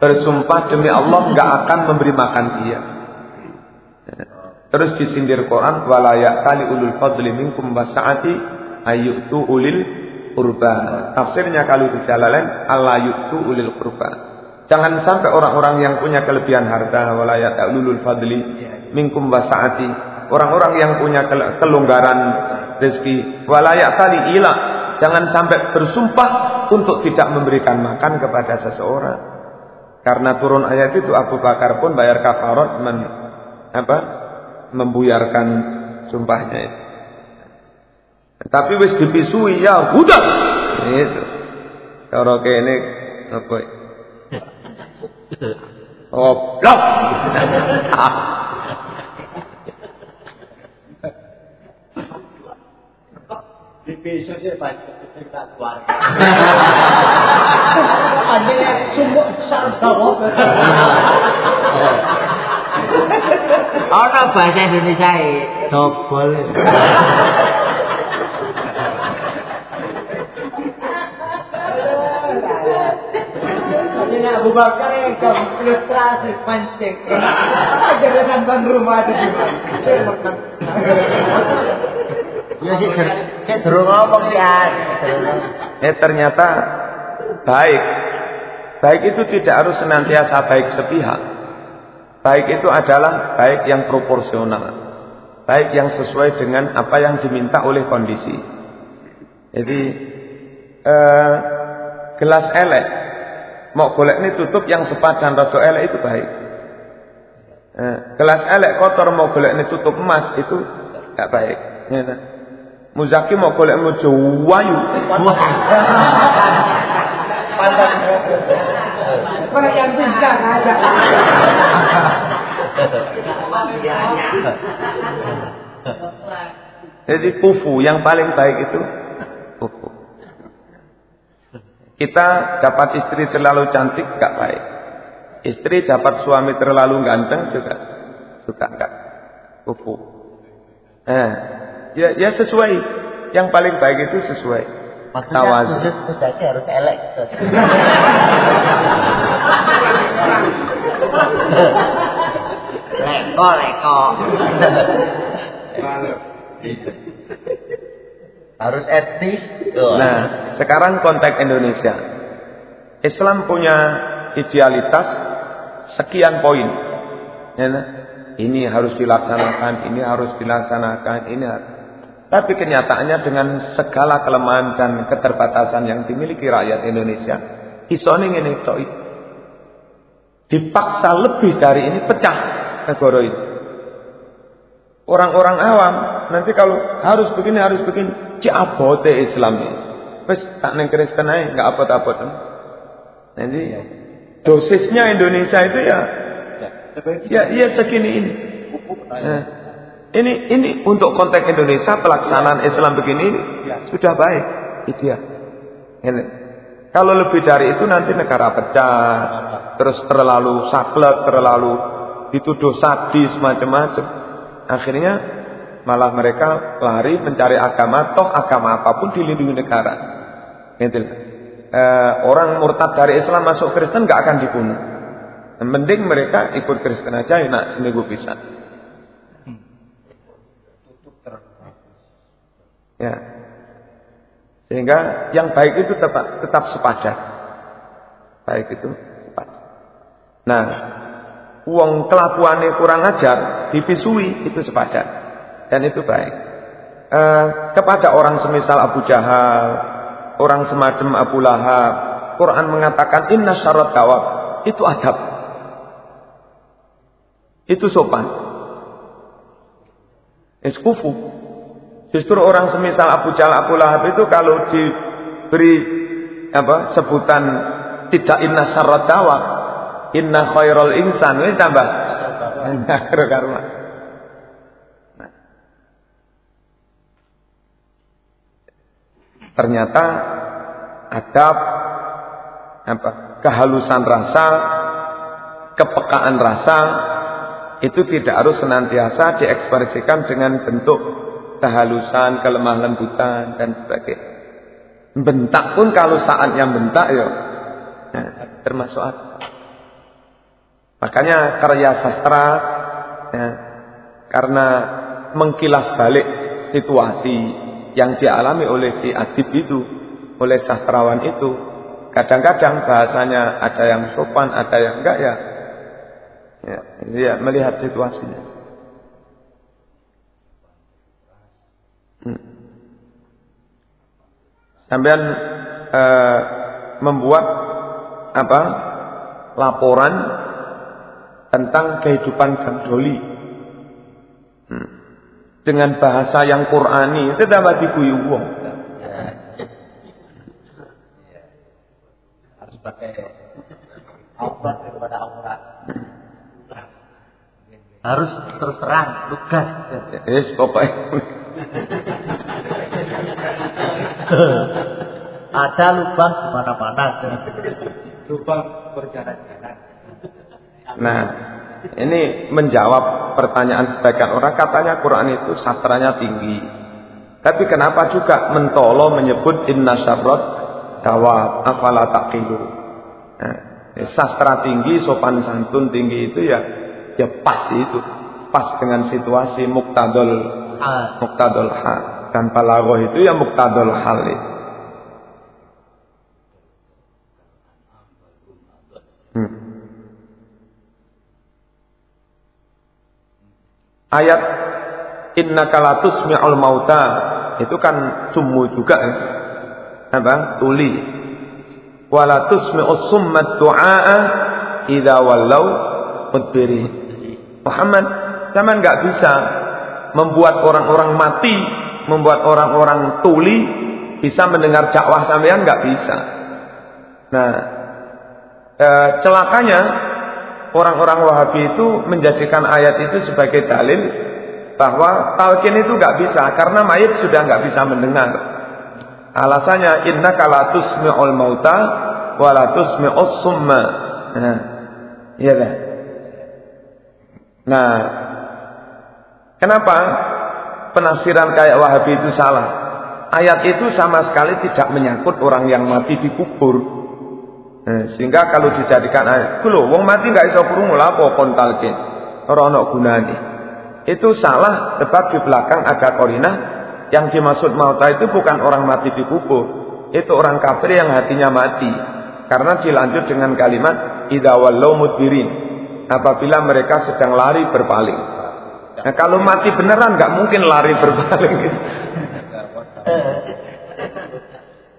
bersumpah demi Allah nggak akan memberi makan dia. Terus disindir Quran walayak kali ulul fadli minkum wasaati ayyutu ulil kurba. Tafsirnya kalau di Allah yu'tu ulil kurba. Jangan sampai orang-orang yang punya kelebihan harta walayat ulul fadli minkum wasaati. Orang-orang yang punya kelonggaran rezeki walayat tali ilah. Jangan sampai bersumpah untuk tidak memberikan makan kepada seseorang. Karena turun ayat itu Abu Bakar pun bayar kafarat men, apa, membuyarkan sumpahnya itu. Tapi wis dipisui ya udah. Itu. Cara kene apa? Oblok. Di besok sih Pak cerita keluarga. Ada yang sumuk sardawa. Ana bahasa Indonesia e dobol. Abu Bakar yang kau ilustrasi pancing. Aja dengan ban rumah ada di Ya sih, saya terus ngomong ya. Eh ternyata baik. Baik itu tidak harus senantiasa baik sepihak. Baik itu adalah baik yang proporsional. Baik yang sesuai dengan apa yang diminta oleh kondisi. Jadi eh, gelas elek mau golek ini tutup yang sepadan rada elek itu baik. Eh, gelas elek kotor mau golek ini tutup emas itu tidak baik. Ya, Muzaki mau golek mojo wayu. Pantas. Mana yang bisa aja. Jadi kufu yang paling baik itu kufu. Kita dapat istri terlalu cantik gak baik. Istri dapat suami terlalu ganteng juga suka gak kufu. Eh, ya, ya sesuai. Yang paling baik itu sesuai. Maksudnya Tawazu. khusus harus elek. leko leko. [LAUGHS] harus etnis. Tuh. Nah, sekarang konteks Indonesia. Islam punya idealitas sekian poin. Ya, nah. Ini harus dilaksanakan, ini harus dilaksanakan, ini. Tapi kenyataannya dengan segala kelemahan dan keterbatasan yang dimiliki rakyat Indonesia, isoning ini toh dipaksa lebih dari ini pecah negara. Orang-orang awam nanti kalau harus begini harus begini, ciabote Islam ini. Wes tak neng Kristen aja nggak apa-apa Nanti dosisnya Indonesia itu ya ya ya segini ini. Nah, ini ini untuk konteks Indonesia pelaksanaan Islam begini sudah baik ideal. Ini. Kalau lebih dari itu nanti negara pecah, terus terlalu saklek, terlalu dituduh sadis macam-macam. Akhirnya malah mereka lari mencari agama, toh agama apa pun dilindungi negara. Gitu. Eh, orang murtad dari Islam masuk Kristen nggak akan dibunuh. Mending mereka ikut Kristen aja, enak seminggu bisa. Ya. Sehingga yang baik itu tetap tetap. Baik itu sepadan. Nah, uang kelakuannya kurang ajar, dipisui itu sepadan. Dan itu baik. Eh, kepada orang semisal Abu Jahal, orang semacam Abu Lahab, Quran mengatakan inna syarat kawab itu adab. Itu sopan. Eskufu. Justru orang semisal Abu Jahal Abu Lahab itu kalau diberi apa sebutan tidak inna syarat kawab, inna khairul insan, ini tambah. karma. Nah. Ternyata adab apa kehalusan rasa, kepekaan rasa itu tidak harus senantiasa diekspresikan dengan bentuk kehalusan, kelemah lembutan dan sebagainya. Bentak pun kalau saatnya bentak ya nah, termasuk adab. Makanya karya sastra ya, karena mengkilas balik situasi yang dialami oleh si adib itu, oleh sastrawan itu, kadang-kadang bahasanya ada yang sopan, ada yang enggak ya. Ya, ya melihat situasinya. Hmm. Sampai eh, membuat apa? laporan tentang kehidupan Gandoli. Dengan bahasa yang Qurani, itu dapat diguyu wong. Harus pakai aurat daripada aurat. Harus terus terang, lugas. Yes, pokoknya. Ada lubang di mana-mana. Lubang berjalan-jalan. Nah, ini menjawab pertanyaan sebagian orang katanya Quran itu sastranya tinggi. Tapi kenapa juga mentolo menyebut inna syarrat dawab afala taqilu. Nah, sastra tinggi, sopan santun tinggi itu ya ya pas itu. Pas dengan situasi muktadul muktadul hal. Dan balaghah itu ya muktadul hal itu. Hmm. Ayat Inna kalatus mi'al mauta itu kan summu juga ya. Apa? Tuli. Walatus mi'us summat du'a'a idza wallau mudbiri. Muhammad, zaman nggak bisa membuat orang-orang mati membuat orang-orang tuli bisa mendengar dakwah sampean nggak bisa. Nah, e, celakanya orang-orang Wahabi itu menjadikan ayat itu sebagai dalil bahwa talqin itu nggak bisa karena mayit sudah nggak bisa mendengar. Alasannya inna kalatus mi'ul mauta walatus mi'us summa. Nah, iya kan? Nah, kenapa penafsiran kayak Wahabi itu salah? Ayat itu sama sekali tidak menyangkut orang yang mati dikubur. Nah, sehingga kalau dijadikan ayat, "Lho, wong mati nggak iso krungu lha apa kon talqin?" Ora ana gunane. Itu salah sebab di belakang ada korina yang dimaksud mauta itu bukan orang mati dikubur. Itu orang kafir yang hatinya mati. Karena dilanjut dengan kalimat idza wallau mudbirin. Apabila mereka sedang lari berpaling. Nah, kalau mati beneran nggak mungkin lari berpaling. Nah,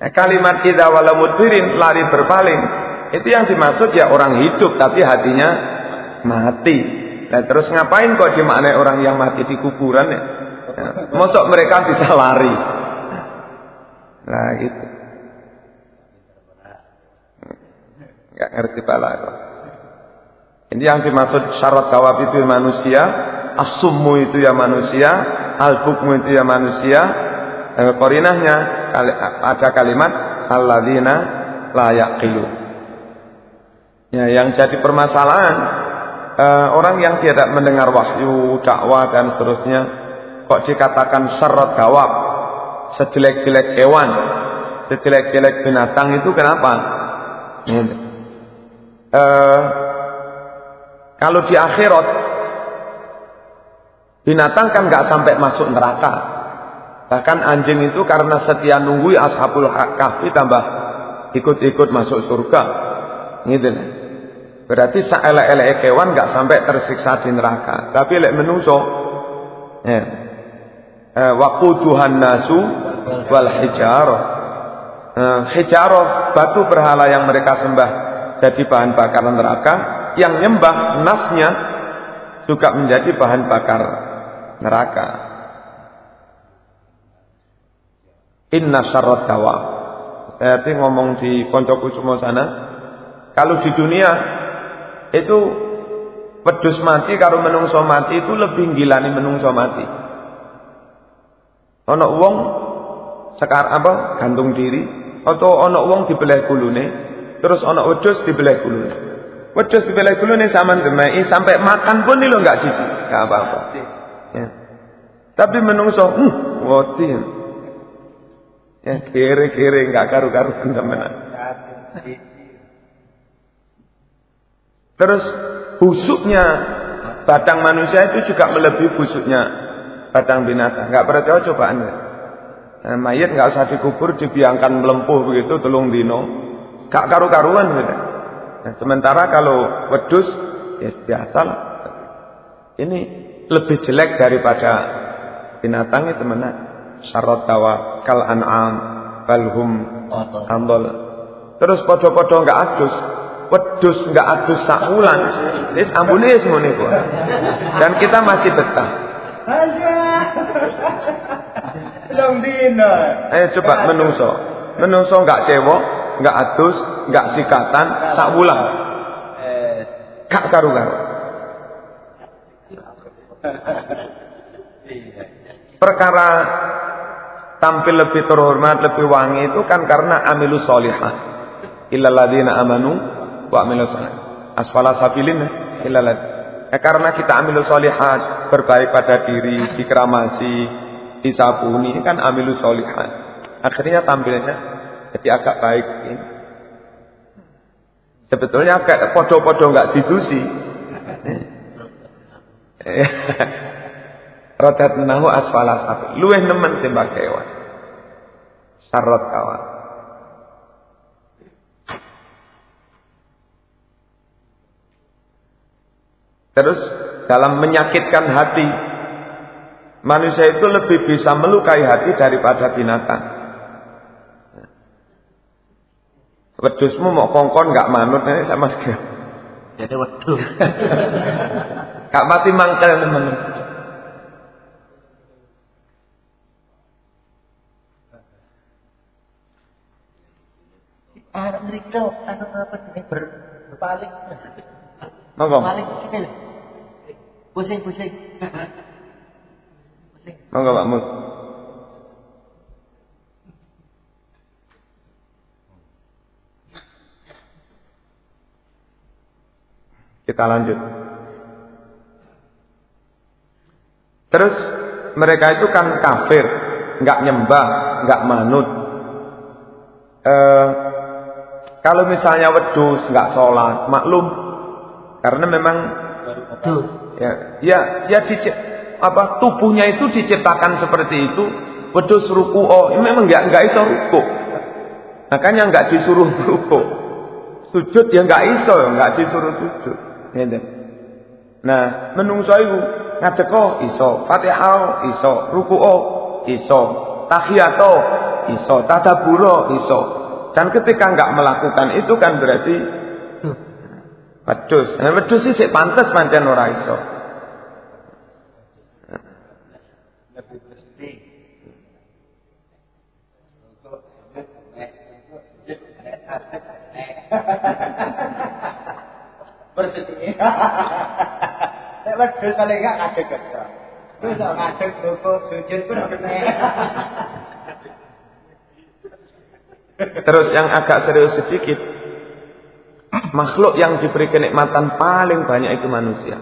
kalimat idza wallau mudbirin lari berpaling itu yang dimaksud ya orang hidup tapi hatinya mati. Nah, terus ngapain kok dimaknai orang yang mati di kuburan ya? Nah, mosok mereka bisa lari. Nah, gitu. Gak ngerti pala. Ini yang dimaksud syarat tawaf itu ya manusia, asummu itu ya manusia, al-bukmu itu ya manusia. Korinahnya ada kalimat alladzina la yaqilu. Ya, yang jadi permasalahan eh, orang yang tidak mendengar wahyu, dakwah dan seterusnya kok dikatakan syarat tawaf sejelek-jelek hewan, sejelek-jelek binatang itu kenapa? Ini. Eh, kalau di akhirat binatang kan nggak sampai masuk neraka. Bahkan anjing itu karena setia nunggu ashabul kahfi tambah ikut-ikut masuk surga. Gitu. Berarti saelek-elek kewan nggak sampai tersiksa di neraka. Tapi lek menungso ya. Eh, waquduhan nasu wal hijarah. Eh, batu berhala yang mereka sembah jadi bahan bakar neraka, yang nyembah nasnya juga menjadi bahan bakar neraka. Inna syarrat dawa. Saya tadi ngomong di Poncoku semua sana. Kalau di dunia itu pedus mati karo menungso mati itu lebih gilani menungso mati. Ono wong sekar apa gantung diri atau ono wong dibelah kulune Terus ono wedhus dibelah gulu. Wedhus dibelah gulu nih saman gemai sampai makan pun lo nggak jadi, nggak apa-apa. Ya. Tapi menungso, hmm, woti. Ya kere-kere nggak karu-karu [LAUGHS] teman Terus busuknya batang manusia itu juga melebihi busuknya batang binatang. Nggak percaya coba anda. Nah, mayat nggak usah dikubur, dibiarkan melempuh begitu, telung dino. Gak karu-karuan gitu. Nah, sementara kalau wedus ya biasa lah. Ini lebih jelek daripada binatang itu mana? Syarat tawa kal an'am balhum andol. Terus podo-podo enggak adus. Wedus enggak adus sakulan. Wis ambune wis ngono iku. Dan kita masih betah. Long dino. Ayo coba menungso. Menungso enggak cewek, nggak atus, nggak sikatan, sak bulan. Kak karu-karu. Perkara tampil lebih terhormat, lebih wangi itu kan karena amilu solihah. Amanu wa amilu solihah. Asfala sabilin illalad. Eh, karena kita amilu solihah, berbaik pada diri, dikeramasi, disabuni, kan amilu solihah. Akhirnya tampilnya jadi agak baik ini. Sebetulnya agak podo-podo nggak didusi. Rodat menahu asfala sapi. Luweh nemen timbang kewan. Sarot kawan. Terus dalam menyakitkan hati Manusia itu lebih bisa melukai hati daripada binatang Wedusmu mau kongkon nggak manut ini sama sekali. Jadi wedus. Gak mati mangkel teman. Ah, ngriko anu apa jenenge ber berpaling. Monggo. Paling sini lho. Pusing. Monggo Pak Mul. Kita lanjut. Terus mereka itu kan kafir, nggak nyembah, nggak manut. Eh, kalau misalnya wedus nggak sholat, maklum, karena memang ya, ya, ya dici- apa tubuhnya itu diciptakan seperti itu. Wedus ruku, oh memang nggak nggak iso ruku. Makanya nggak disuruh [LAUGHS] ruku. Sujud ya nggak iso, nggak disuruh sujud. Gitu. Nah, menungso iku ngadeko iso, Fatihah iso, ruku'o iso, tahiyato iso, tadabburo iso. Dan ketika enggak melakukan itu kan berarti wedus. Nah, wedus sih sik pantes pancen ora iso. Lebih bersih. Bersih. Nek wedhus paling gak ngadeg gak. Terus kok ngadeg rukuk sujud pun. Terus yang agak serius sedikit, makhluk yang diberi kenikmatan paling banyak itu manusia.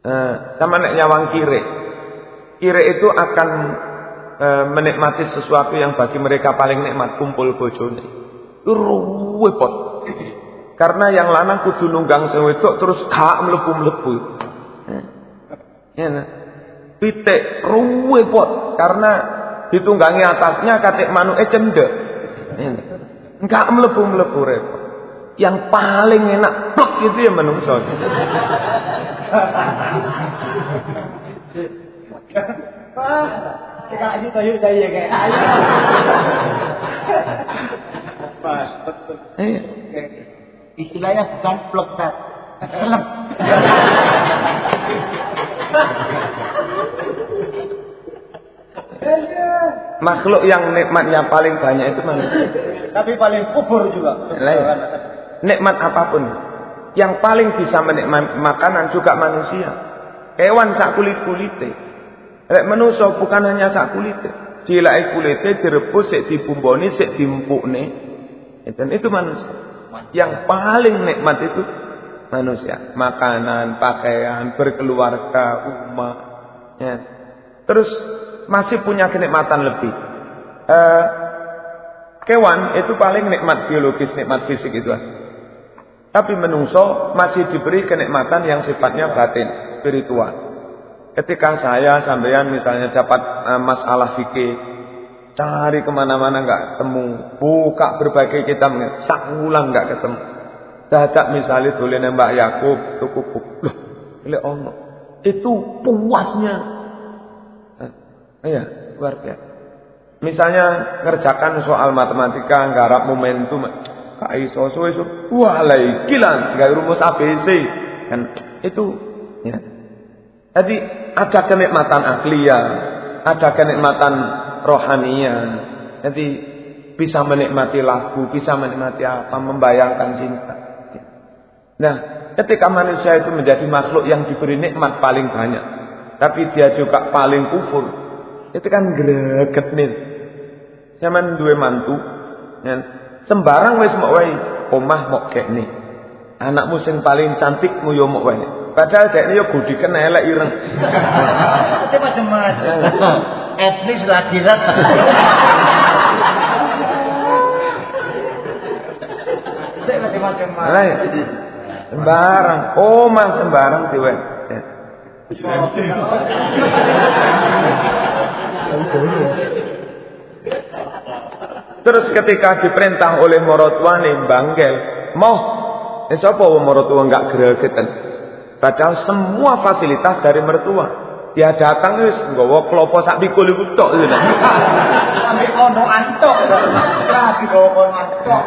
Eh, sama nek nyawang kire. Kire itu akan eh, menikmati sesuatu yang bagi mereka paling nikmat kumpul bojone. Ruwepot. Karena yang lanang kudu nunggang sing terus gak mlebu-mlebu. Eh, Ya nah. Pitik ruwepot karena ditunggangi atasnya katik manuke cendek. Ya. Enggak mlebu-mlebu repot. Yang paling enak plek itu ya menungso. Kita saya kayak ayo. Pas betul. Iya. Istilahnya bukan plek. Selep. Makhluk yang nikmatnya paling banyak itu manusia. Tapi paling kubur juga. Lain. Nikmat apa pun. Yang paling bisa menikmati makanan juga manusia. Hewan sak kulit-kulite. Lek manusia bukan hanya sak kulite. Cilai kulite direbus, sik dibumboni, sik diempukne. Dan itu manusia. Yang paling nikmat itu manusia. Makanan, pakaian, berkeluarga, rumah. Ya. Terus masih punya kenikmatan lebih. Eh, kewan itu paling nikmat biologis, nikmat fisik itu. Tapi menungso masih diberi kenikmatan yang sifatnya batin, spiritual. Ketika saya sampean misalnya dapat eh, masalah fikih, cari ke mana-mana nggak ketemu, buka berbagai kitab, sak wulan nggak ketemu. Dadak misalnya tulis Mbak Yakub, tuku buku, loh, ini ono. Itu puasnya. Iya, luar biasa. Misalnya ngerjakan soal matematika, nggarap momentum, Kak iso suwe su wah lah iki lah gawe rumus ABC kan itu ya. Jadi ada kenikmatan akliyah, ada kenikmatan rohanian. Jadi bisa menikmati lagu, bisa menikmati apa, membayangkan cinta. Nah, ketika manusia itu menjadi makhluk yang diberi nikmat paling banyak, tapi dia juga paling kufur, itu kan greget nih. Zaman duwe mantu, ya, sembarang wis mok wae omah mok nih anakmu sing paling cantik mu yo mok wae padahal dekne yo gudiken elek ireng Itu macam-macam. [LAUGHS] Etnis lagi rat. Saya macam-macam. Lah ya. sembarang omah sembarang diwe Ya. [LAUGHS] Terus ketika diperintah oleh morotuane banggel, mau eh sapa wong morotua enggak gregeten. Padahal semua fasilitas dari mertua. Dia datang wis nggawa klopo sak pikul iku tok gitu. Sampai ono antok. Lagi bawa ono antok.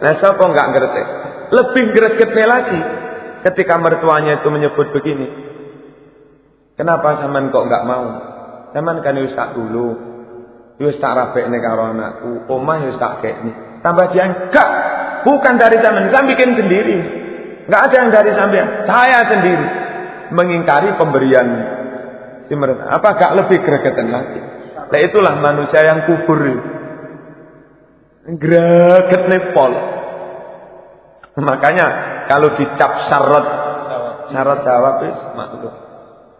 Nah, siapa enggak ngerti? Lebih gregetnya lagi ketika mertuanya itu menyebut begini. Kenapa zaman kok enggak mau? Zaman kan usak dulu. Wis tak rabekne karo anakku, omah wis tak kekne. Tambah dia enggak, bukan dari zaman, saya bikin sendiri. Enggak ada yang dari sampean, saya sendiri mengingkari pemberian si Apa gak lebih gregetan lagi? Nah itulah manusia yang kubur. Greget nepol. Makanya kalau dicap syarat syarat jawab is maklum.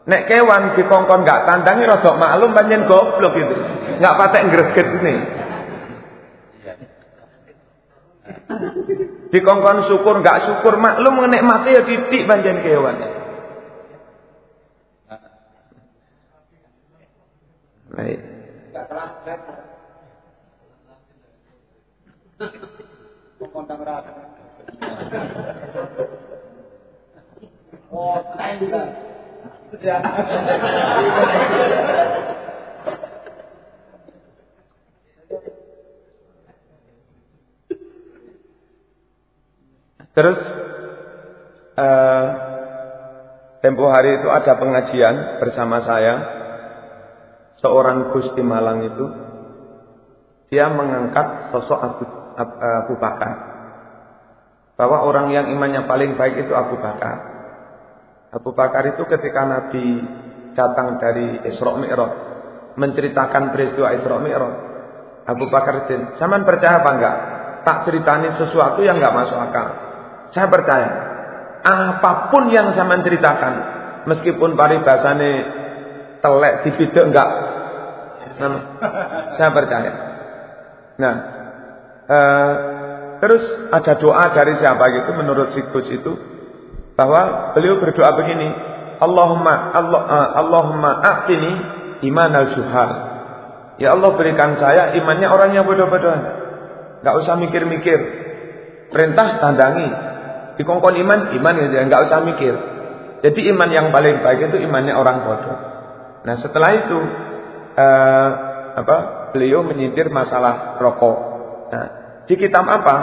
Nek kewan dikongkon gak tandangi rodok maklum banyak goblok itu. Gak patek greget ini. Dikongkon syukur gak syukur maklum mati ya titik banyak kewan. Baik. Oh, Terus uh, tempo hari itu ada pengajian bersama saya. Seorang Gus di Malang itu dia mengangkat sosok Abu, Abu Bakar. Bahwa orang yang imannya paling baik itu Abu Bakar. Abu Bakar itu ketika Nabi datang dari Isra Mi'raj menceritakan peristiwa Isra Mi'raj. Abu Bakar itu, "Saman percaya apa enggak? Tak ceritani sesuatu yang enggak masuk akal." Saya percaya. Apa pun yang saya menceritakan, meskipun paribasane telek di video enggak. Saya percaya. Nah, uh, terus ada doa dari siapa gitu menurut siklus itu bahwa beliau berdoa begini, Allahumma Allah uh, Allahumma a'tini iman al-juhal. Ya Allah berikan saya imannya orang yang bodoh-bodoh. Enggak usah mikir-mikir. Perintah tandangi. Dikongkon iman, iman ya nggak usah mikir. Jadi iman yang paling baik itu imannya orang bodoh. Nah setelah itu uh, apa? Beliau menyindir masalah rokok. Nah, di kitab apa?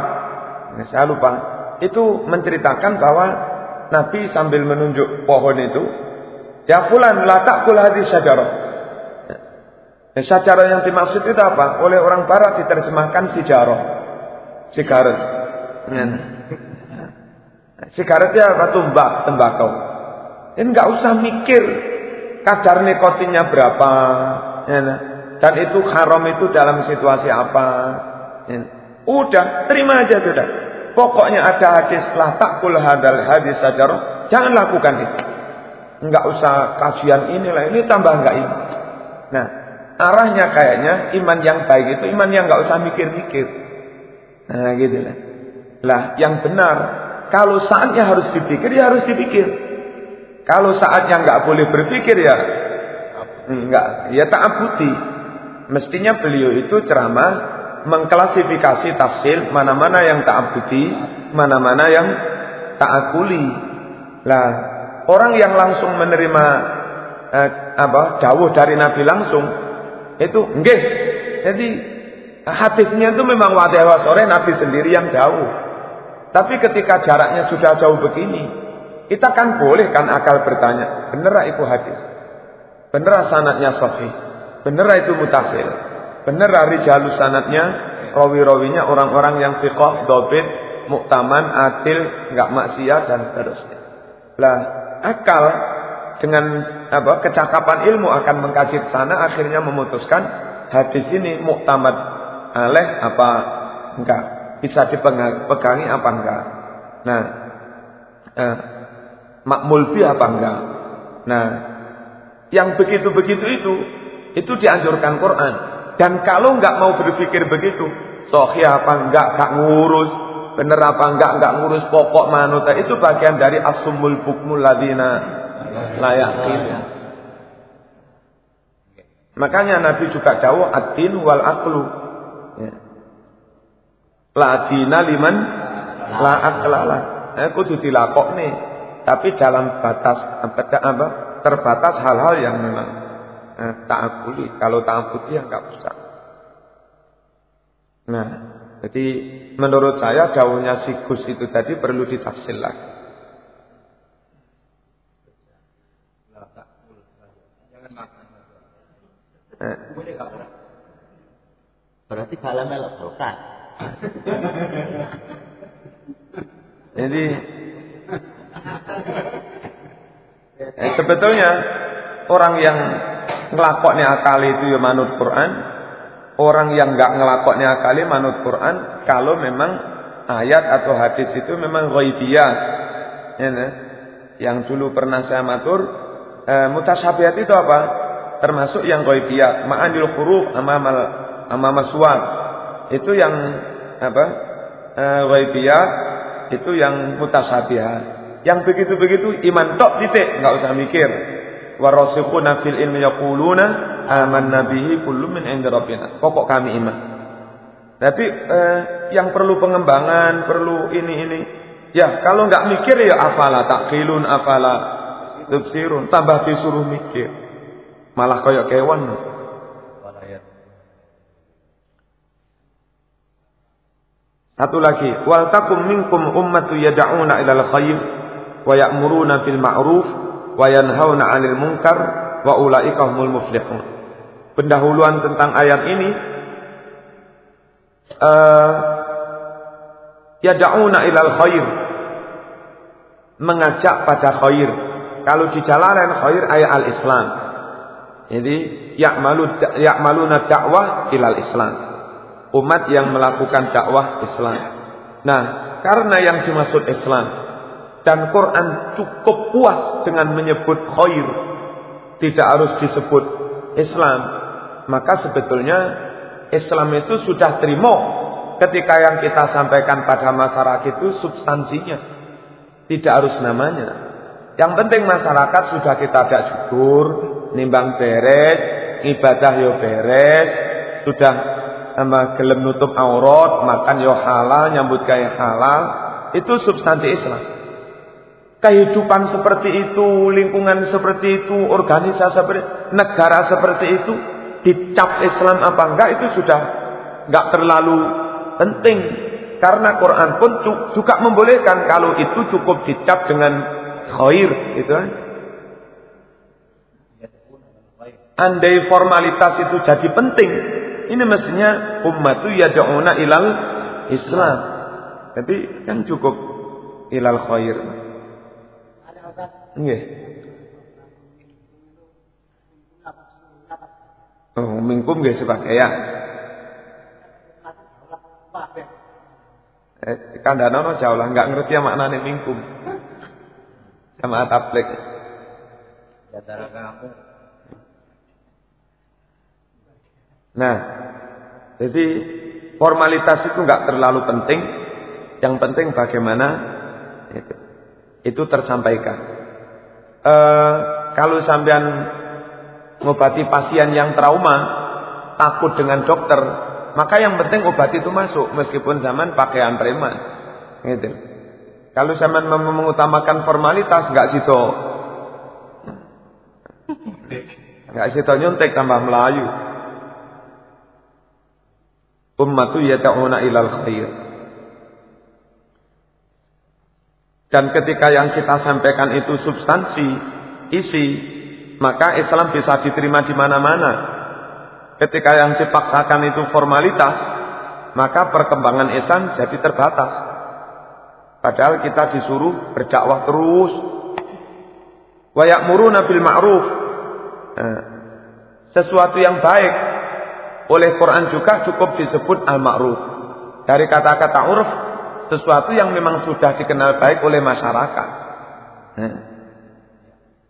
Nah, saya lupa. Itu menceritakan bahwa Nabi sambil menunjuk pohon itu, ya fulan la takul hadis syajarah. Nah, syajarah yang dimaksud itu apa? Oleh orang barat diterjemahkan sijarah. Sigaret. Nah, Sigaretnya apa? Tumbak, tembakau. Ini nggak usah mikir kadar nikotinnya berapa. Ya, nah. Dan itu haram itu dalam situasi apa. Ya. Udah, terima aja sudah. Pokoknya ada hadis lah takul hadal hadis saja. Jangan lakukan itu. Enggak usah kajian inilah ini tambah enggak ini. Nah, arahnya kayaknya iman yang baik itu iman yang enggak usah mikir-mikir. Nah, gitu lah. Lah, yang benar kalau saatnya harus dipikir, ya harus dipikir. Kalau saatnya nggak boleh berpikir ya nggak, ya tak abuti. Mestinya beliau itu ceramah mengklasifikasi tafsir mana-mana yang tak abuti, mana-mana yang tak akuli. Lah, orang yang langsung menerima eh, apa jauh dari Nabi langsung itu enggak. Jadi hadisnya itu memang wadah sore Nabi sendiri yang jauh. Tapi ketika jaraknya sudah jauh begini, kita kan boleh kan akal bertanya, bener itu hadis? Bener sanatnya sahih? Bener itu mutasil? Bener rijalus sanatnya, rawi-rawinya orang-orang yang fiqh, dobit, muktaman, adil, nggak maksiat dan seterusnya. Lah, akal dengan apa kecakapan ilmu akan mengkaji sana akhirnya memutuskan hadis ini muktamad aleh apa enggak bisa dipegangi apa enggak. Nah, eh, makmul bi apa enggak. Nah, yang begitu-begitu itu itu dianjurkan Quran. Dan kalau enggak mau berpikir begitu, sahih apa enggak, enggak ngurus, bener apa enggak, enggak ngurus pokok manuta itu bagian dari asumul bukmul ladina layakin. Makanya Nabi juga jauh adin wal aklu. Ya. La dina liman la aklala. Eh, kudu dilakok nih. Tapi dalam batas apa, terbatas hal-hal yang memang eh, akuli. Kalau akuli ya nggak usah. Nah, jadi menurut saya jauhnya sikus itu tadi perlu ditafsir lagi. Eh. Berarti bala melok. Jadi eh, sebetulnya orang yang ngelakoknya akali itu ya manut Quran, orang yang nggak ngelakoknya akali manut Quran kalau memang ayat atau hadis itu memang ghaibiyah. Ya, nah. Yang dulu pernah saya matur, eh, mutasyabihat itu apa? Termasuk yang ghaibiyah, ma'anil huruf amamal amamal. Itu yang apa? Eh, ghaibiyah itu yang mutasyabihat. Yang begitu-begitu iman tok titik, nggak usah mikir. Warasikhuna fil ilmi yaquluna amanna bihi kullun min indi rabbina. Pokok kami iman. Tapi eh, yang perlu pengembangan, perlu ini ini. Ya, kalau nggak mikir ya afala takhilun afala tubsirun, tambah disuruh mikir. Malah kayak kewan. Satu lagi, wal takum minkum ummatu yad'una ilal khair wa ya'muruna bil ma'ruf wa yanhauna 'anil munkar wa ulaika humul muflihun. Pendahuluan tentang ayat ini uh, yad'una ilal khair mengajak pada khair. Kalau di jalanan khair ayat al-Islam. Jadi ya'malu ya'maluna dakwah ilal Islam umat yang melakukan dakwah Islam. Nah, karena yang dimaksud Islam dan Quran cukup puas dengan menyebut khair, tidak harus disebut Islam, maka sebetulnya Islam itu sudah terima ketika yang kita sampaikan pada masyarakat itu substansinya, tidak harus namanya. Yang penting masyarakat sudah kita ajak syukur, nimbang beres, ibadah yo beres, sudah sama gelem nutup aurat, makan yo halal, nyambut gaya halal, itu substansi Islam. Kehidupan seperti itu, lingkungan seperti itu, organisasi seperti negara seperti itu, dicap Islam apa enggak itu sudah enggak terlalu penting. Karena Quran pun juga membolehkan kalau itu cukup dicap dengan khair, itu kan. Andai formalitas itu jadi penting, ini mestinya umat itu yad'una ilal Islam. Tapi kan cukup ilal khair. Nggih. Oh, mingkum nggih ya. Eh, kandana jauh lah, nggak ngerti ya maknanya mingkum. Sama tablik. Nah, jadi formalitas itu nggak terlalu penting. Yang penting bagaimana itu, itu tersampaikan. E, kalau sampean ngobati pasien yang trauma, takut dengan dokter, maka yang penting obat itu masuk meskipun zaman pakaian preman. Gitu. Kalau zaman mengutamakan formalitas nggak situ. Nggak situ nyuntik tambah Melayu ummatu yad'una ilal khair. Dan ketika yang kita sampaikan itu substansi, isi, maka Islam bisa diterima di mana-mana. Ketika yang dipaksakan itu formalitas, maka perkembangan Islam jadi terbatas. Padahal kita disuruh berdakwah terus. Wa ya'muruna bil ma'ruf. Nah, sesuatu yang baik oleh Quran juga cukup disebut al-ma'ruf. Dari kata-kata urf, sesuatu yang memang sudah dikenal baik oleh masyarakat.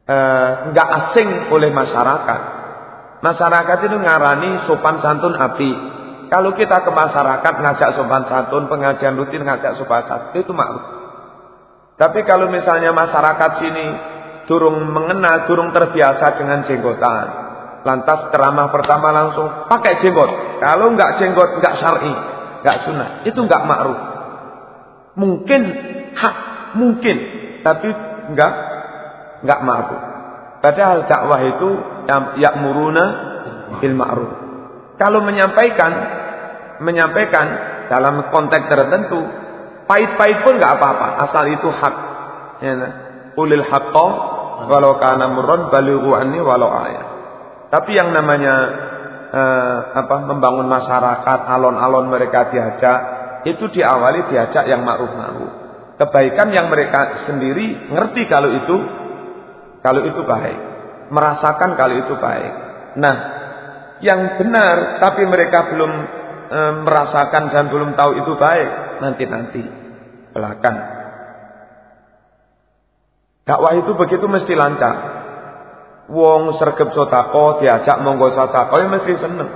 Eh, enggak asing oleh masyarakat. Masyarakat itu ngarani sopan santun api. Kalau kita ke masyarakat ngajak sopan santun, pengajian rutin ngajak sopan santun, itu makruf. Tapi kalau misalnya masyarakat sini durung mengenal, durung terbiasa dengan jenggotan, Lantas ceramah pertama langsung pakai jenggot. Kalau nggak jenggot nggak syar'i, nggak sunnah. Itu nggak ma'ruf. Mungkin hak, mungkin, tapi nggak nggak ma'ruf. Padahal dakwah itu ya'muruna bil ma'ruf. Kalau menyampaikan menyampaikan dalam konteks tertentu, pahit-pahit pun nggak apa-apa, asal itu hak. Ya, ulil haqqo walau kana murran balighu anni walau ayat. Tapi yang namanya eh, apa membangun masyarakat, alon-alon mereka diajak, itu diawali diajak yang ma'ruf-ma'ruf. Kebaikan yang mereka sendiri ngerti kalau itu kalau itu baik, merasakan kalau itu baik. Nah, yang benar tapi mereka belum e, merasakan dan belum tahu itu baik, nanti-nanti belakang. Dakwah itu begitu mesti lancar. Wong sergep sotako diajak monggo sotako ya mesti seneng.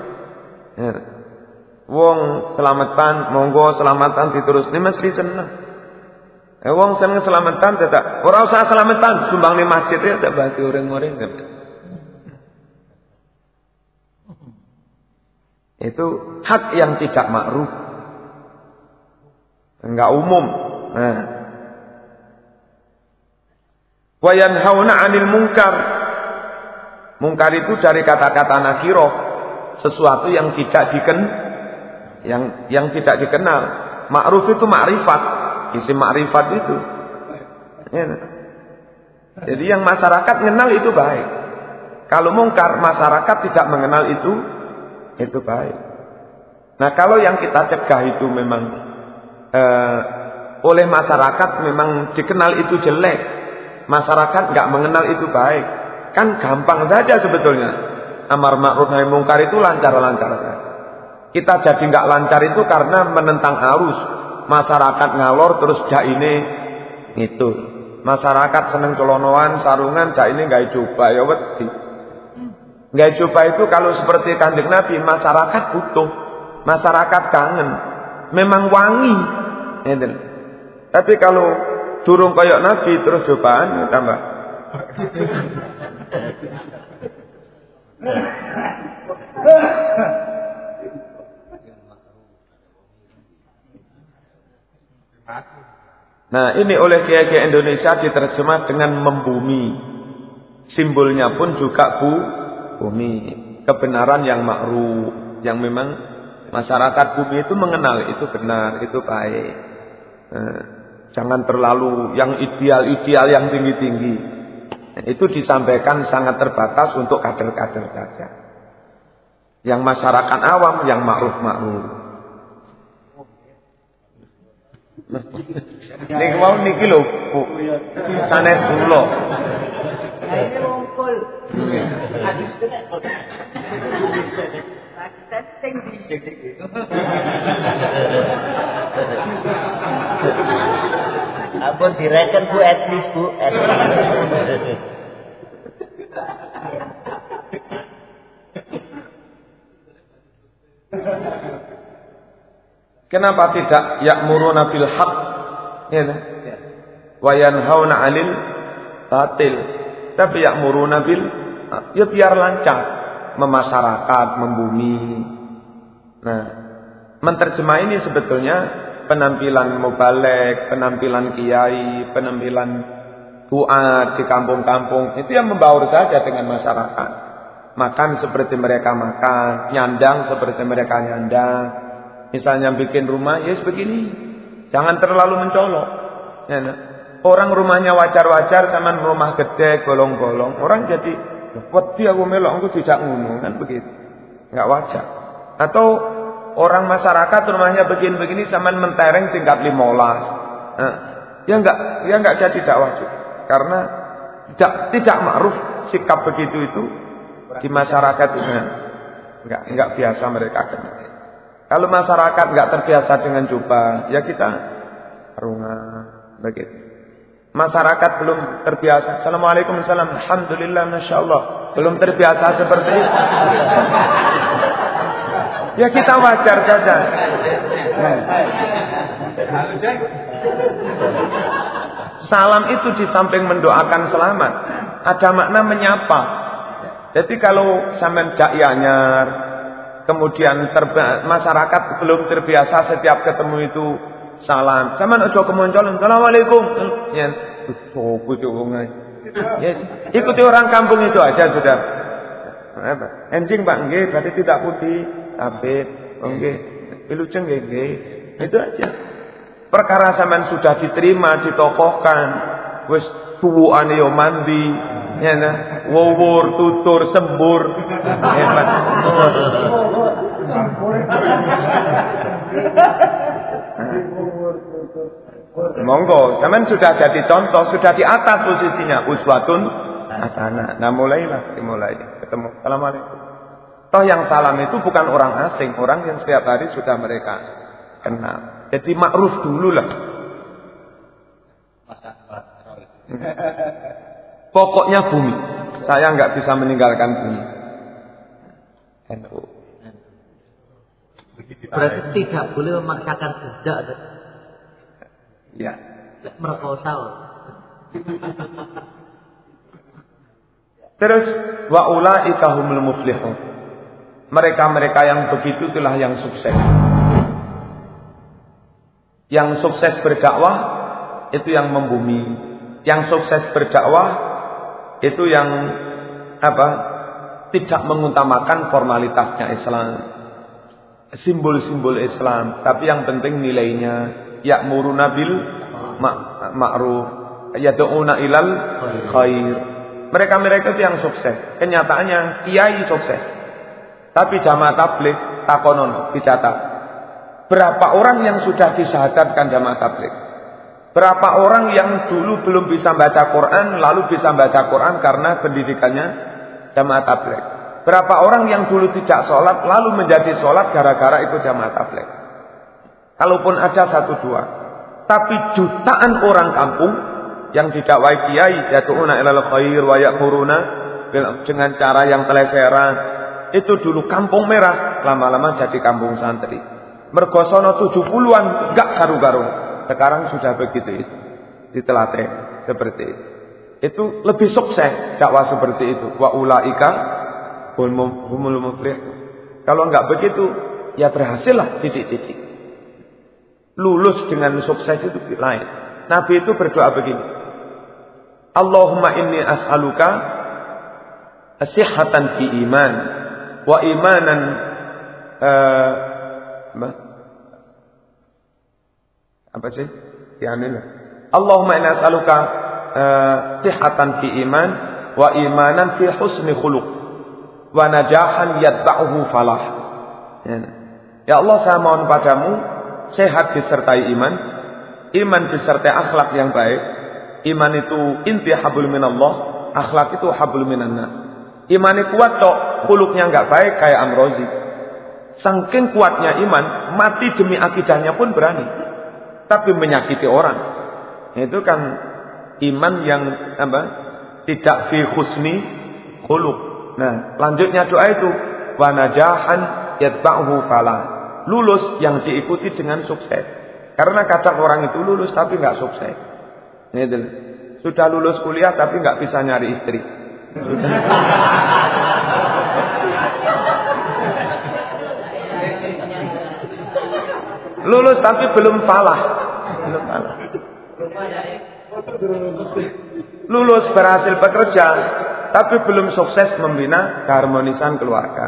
Wong selamatan monggo selamatan diterus ini mesti seneng. Eh, wong seneng selamatan tidak. Orang usah selamatan sumbang di masjid ya tidak bagi orang-orang. Itu hak yang tidak makruf. Enggak umum. Nah. Wa yanhauna 'anil munkar. Mungkar itu dari kata-kata nakiroh, sesuatu yang tidak diken yang yang tidak dikenal. Ma'ruf itu makrifat, isi makrifat itu. Ya. Jadi yang masyarakat mengenal itu baik. Kalau mungkar masyarakat tidak mengenal itu itu baik. Nah kalau yang kita cegah itu memang eh, oleh masyarakat memang dikenal itu jelek, masyarakat nggak mengenal itu baik, kan gampang saja sebetulnya. Amar ma'ruf nahi mungkar itu lancar-lancar saja. Kita jadi nggak lancar itu karena menentang arus. Masyarakat ngalor terus jak ini itu. Masyarakat seneng colonoan, sarungan, jak ini nggak coba ya wedi. Nggak coba itu kalau seperti kanjeng Nabi, masyarakat butuh, masyarakat kangen, memang wangi. Tapi kalau durung koyok Nabi terus cobaan ya tambah. [LAUGHS] Nah ini oleh kiai-kiai Indonesia diterjemah dengan membumi. Simbolnya pun juga bu, bumi. Kebenaran yang makruh. Yang memang masyarakat bumi itu mengenal. Itu benar, itu baik. Nah, jangan terlalu yang ideal-ideal yang tinggi-tinggi. Nah, itu disampaikan sangat terbatas untuk kader-kader saja. Yang masyarakat awam, yang makruh-makruh. Nek mau niki lho, Bu. Sanes kula. Ayo ngumpul. Apa direken Bu at least Bu? Thank [LAUGHS] you. Kenapa tidak ya'muruna bil haq? Ya, wa yanhauna 'anil batil. Tapi ya'muruna bil ya biar lancar memasyarakat, membumi. Nah, menterjemah ini sebetulnya penampilan mubalek, penampilan kiai, penampilan doa di kampung-kampung itu yang membaur saja dengan masyarakat. Makan seperti mereka makan, nyandang seperti mereka nyandang, Misalnya bikin rumah, ya yes, begini. Jangan terlalu mencolok. Ya, nah. Orang rumahnya wajar-wajar sama rumah gede, golong-golong. Orang jadi, wedi aku melok, aku tidak ngomong. Kan begitu. Enggak wajar. Atau orang masyarakat rumahnya begini-begini sama mentereng tingkat limolas. Nah, ya enggak, ya enggak jadi tidak wajib. Karena tidak tidak ma'ruf sikap begitu itu di masyarakat itu. Enggak, enggak biasa mereka kenal. Kalau masyarakat nggak terbiasa dengan jubah, ya kita runga begitu. Masyarakat belum terbiasa. Assalamualaikum warahmatullahi Alhamdulillah, masya Allah. Belum terbiasa seperti itu. ya kita wajar saja. Salam itu di samping mendoakan selamat, ada makna menyapa. Jadi kalau sampean jakyanyar, kemudian masyarakat belum terbiasa setiap ketemu itu salam. Sama ojo kemunculan, assalamualaikum. Ya, oh, Yes. Ikuti orang kampung itu aja sudah. Apa? Enjing Pak nggih, berarti tidak putih, sabit, oh, nggih. Wilujeng nggih, Itu aja. Perkara sampean sudah diterima, ditokohkan, wis tuwukane yo mandi, Ya, nah. Wuwur, tutur, sembur. Hebat. [LAUGHS] Monggo, zaman sudah jadi contoh, sudah di atas posisinya uswatun hasanah. Nah, mulailah, dimulai ketemu. Assalamualaikum. Toh yang salam itu bukan orang asing, orang yang setiap hari sudah mereka kenal. Jadi makruf dulu lah. Pokoknya bumi. Saya nggak bisa meninggalkan bumi. Berarti tidak boleh memaksakan budak. Ya. Merkosa. Terus wa ulaika humul muflihun. Mereka-mereka yang begitu itulah yang sukses. Yang sukses berdakwah itu yang membumi. Yang sukses berdakwah itu yang apa? Tidak mengutamakan formalitasnya Islam. Simbol-simbol Islam, tapi yang penting nilainya ya'muruna bil ma'ruf, yad'una ilal khair. Mereka-mereka itu yang sukses. Kenyataannya kiai sukses. Tapi jamaah tabligh takonon dicatat. Berapa orang yang sudah disahadatkan jamaah tabligh? Berapa orang yang dulu belum bisa baca Quran lalu bisa baca Quran karena pendidikannya jamaah tabligh? Berapa orang yang dulu tidak sholat lalu menjadi sholat gara-gara ikut jamaah tabligh? Kalaupun ada satu dua. Tapi jutaan orang kampung yang didakwai kiai yaitu ilal khair wa ya'muruna dengan cara yang teleseran itu dulu kampung merah lama-lama jadi kampung santri mergosono 70-an gak karu-karu sekarang sudah begitu itu ditelatih seperti itu itu lebih sukses dakwah seperti itu wa ulaika humul muflih. Kalau enggak begitu ya berhasillah titik-titik. Lulus dengan sukses itu lain. Nabi itu berdoa begini. Allahumma inni as'aluka asihatan fi iman wa imanan uh, apa? Sih? Tianina. Allahumma inna as'aluka uh, sihatan fi iman wa imanan fi husni khuluq wa najahan yatba'uhu falah. Ya. ya Allah saya mohon padamu sehat disertai iman, iman disertai akhlak yang baik, Iman itu inti habul minallah, akhlak itu habul minannas. Iman kuat tok, kuluknya nggak baik kayak Amrozi. Saking kuatnya iman, mati demi akidahnya pun berani. Tapi menyakiti orang. Itu kan iman yang apa? Tidak fi khusni khuluk. Nah, lanjutnya doa itu wa najahan yatba'uhu fala. Lulus yang diikuti dengan sukses. Karena kadang orang itu lulus tapi nggak sukses. Gitu. Sudah lulus kuliah tapi nggak bisa nyari istri. Sudah. [LAUGHS] lulus tapi belum falah. Belum falah. Lulus berhasil bekerja tapi belum sukses membina keharmonisan keluarga.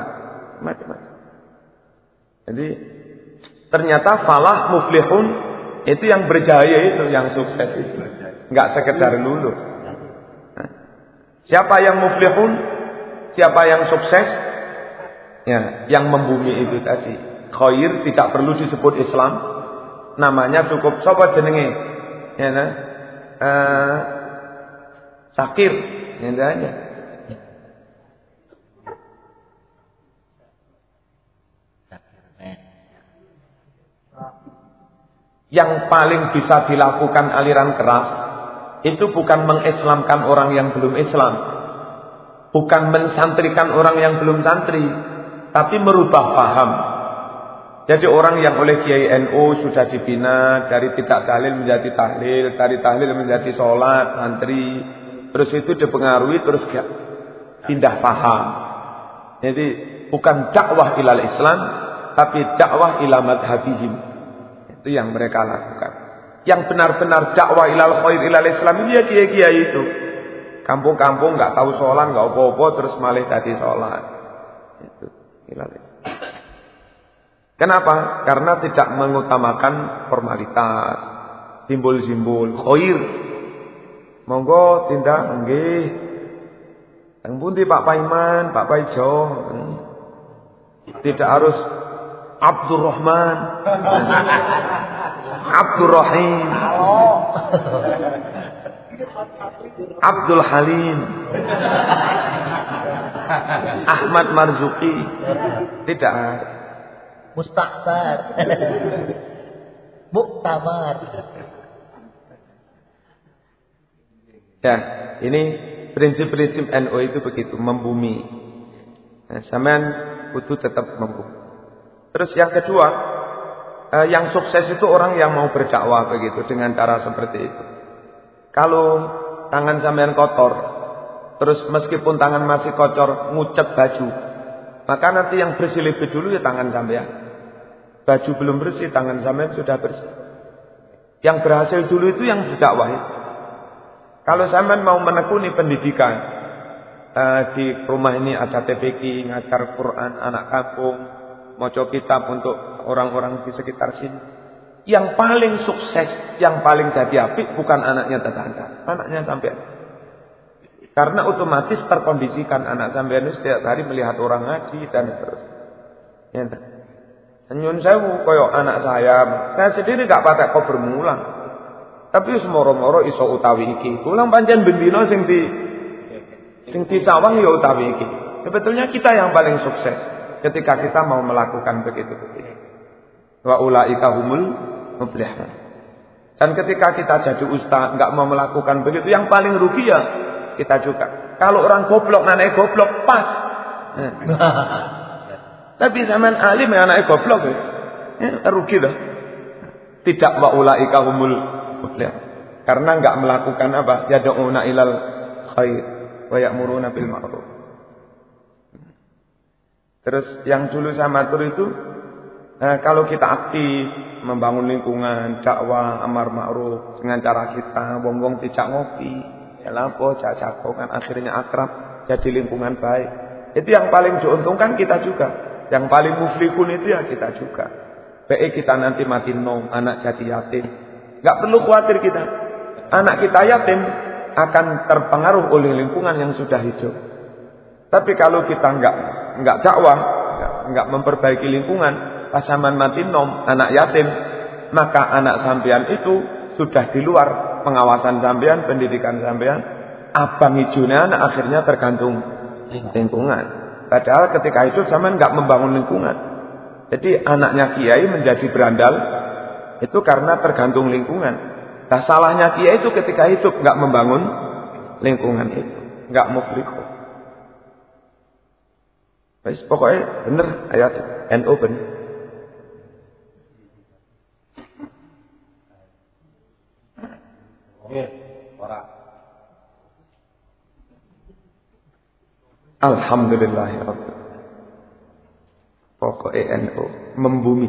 Jadi ternyata falah muflihun itu yang berjaya itu yang sukses itu nggak sekedar lulus. Siapa yang muflihun? Siapa yang sukses? Ya, yang membumi itu tadi. Khair tidak perlu disebut Islam. Namanya cukup sapa jenenge? Ya nah. Uh, sakir, ya aja. Yang paling bisa dilakukan aliran keras itu bukan mengislamkan orang yang belum Islam. Bukan mensantrikan orang yang belum santri. Tapi merubah paham. Jadi orang yang oleh Kiai NU sudah dibina dari tidak tahlil menjadi tahlil, dari tahlil menjadi sholat, santri. Terus itu dipengaruhi terus pindah paham. Jadi bukan dakwah ilal Islam, tapi dakwah ila madhabihim. Itu yang mereka lakukan yang benar-benar dakwah ilal khair ilal Islam ini ya kiai-kiai itu. Kampung-kampung nggak tahu sholat, nggak opo-opo terus malih tadi sholat. Itu ilal. Kenapa? Karena tidak mengutamakan formalitas, simbol-simbol khair. Monggo tindak nggih. Yang pundi Pak Paiman, Pak Paijo. Tidak harus Abdurrahman. [LAUGHS] Abdurrahim. [LAUGHS] Abdul Halim. Ahmad Marzuki. Tidak. Mustakbar. Muktamar. Ya, ini prinsip-prinsip NU itu begitu, membumi. Nah, sampean butuh tetap membumi. Terus yang kedua, eh, yang sukses itu orang yang mau berdakwah begitu dengan cara seperti itu. Kalau tangan sampean kotor, terus meskipun tangan masih kotor ngucap baju, maka nanti yang bersih lebih dulu ya tangan sampean. Baju belum bersih, tangan sampean sudah bersih. Yang berhasil dulu itu yang berdakwah. Kalau sampean mau menekuni pendidikan, uh, di rumah ini ada TPQ, ngajar Quran, anak kampung, mau kitab untuk orang-orang di sekitar sini. Yang paling sukses, yang paling jadi apik bukan anaknya tetangga, anaknya sampai. Karena otomatis terkondisikan anak sampean setiap hari melihat orang ngaji dan terus. Ya, Nyun sewu koyo anak saya, saya sendiri gak patek kau bermulang. Tapi semoro-moro iso utawi iki. Kulang pancen bendino sing di sing disawang ya utawi iki. Sebetulnya kita yang paling sukses ketika kita mau melakukan begitu-begitu. Wa ulaika humul muflihun. Dan ketika kita jadi ustaz nggak mau melakukan begitu, yang paling rugi ya kita juga. Kalau orang goblok, anak goblok pas. [LAUGHS] Tapi zaman alim ya anak goblok ya. ya rugi dah. Tidak wa ulaika humul muflihun. Karena nggak melakukan apa? Yad'una ilal khair wa ya'muruna bil ma'ruf. Terus yang dulu sama tur itu eh, kalau kita aktif membangun lingkungan, dakwah, amar ma'ruf dengan cara kita wong-wong tidak ngopi, ya lapo, cak kan akhirnya akrab, jadi lingkungan baik. Itu yang paling diuntungkan kita juga. Yang paling muflihun itu ya kita juga. Baik kita nanti mati nom, anak jadi yatim. Gak perlu khawatir kita. Anak kita yatim akan terpengaruh oleh lingkungan yang sudah hijau. Tapi kalau kita nggak nggak dakwah, nggak memperbaiki lingkungan, pasaman mati nom, anak yatim, maka anak sampean itu sudah di luar pengawasan sampean, pendidikan sampean. Abang hijaunya anak akhirnya tergantung lingkungan. Padahal ketika itu sampean nggak membangun lingkungan. Jadi anaknya kiai menjadi berandal itu karena tergantung lingkungan. Nah salahnya kiai itu ketika hidup nggak membangun lingkungan itu, nggak mufliku. Wis pokoknya bener ayat NU bener. Alhamdulillah Pokok ENO membumi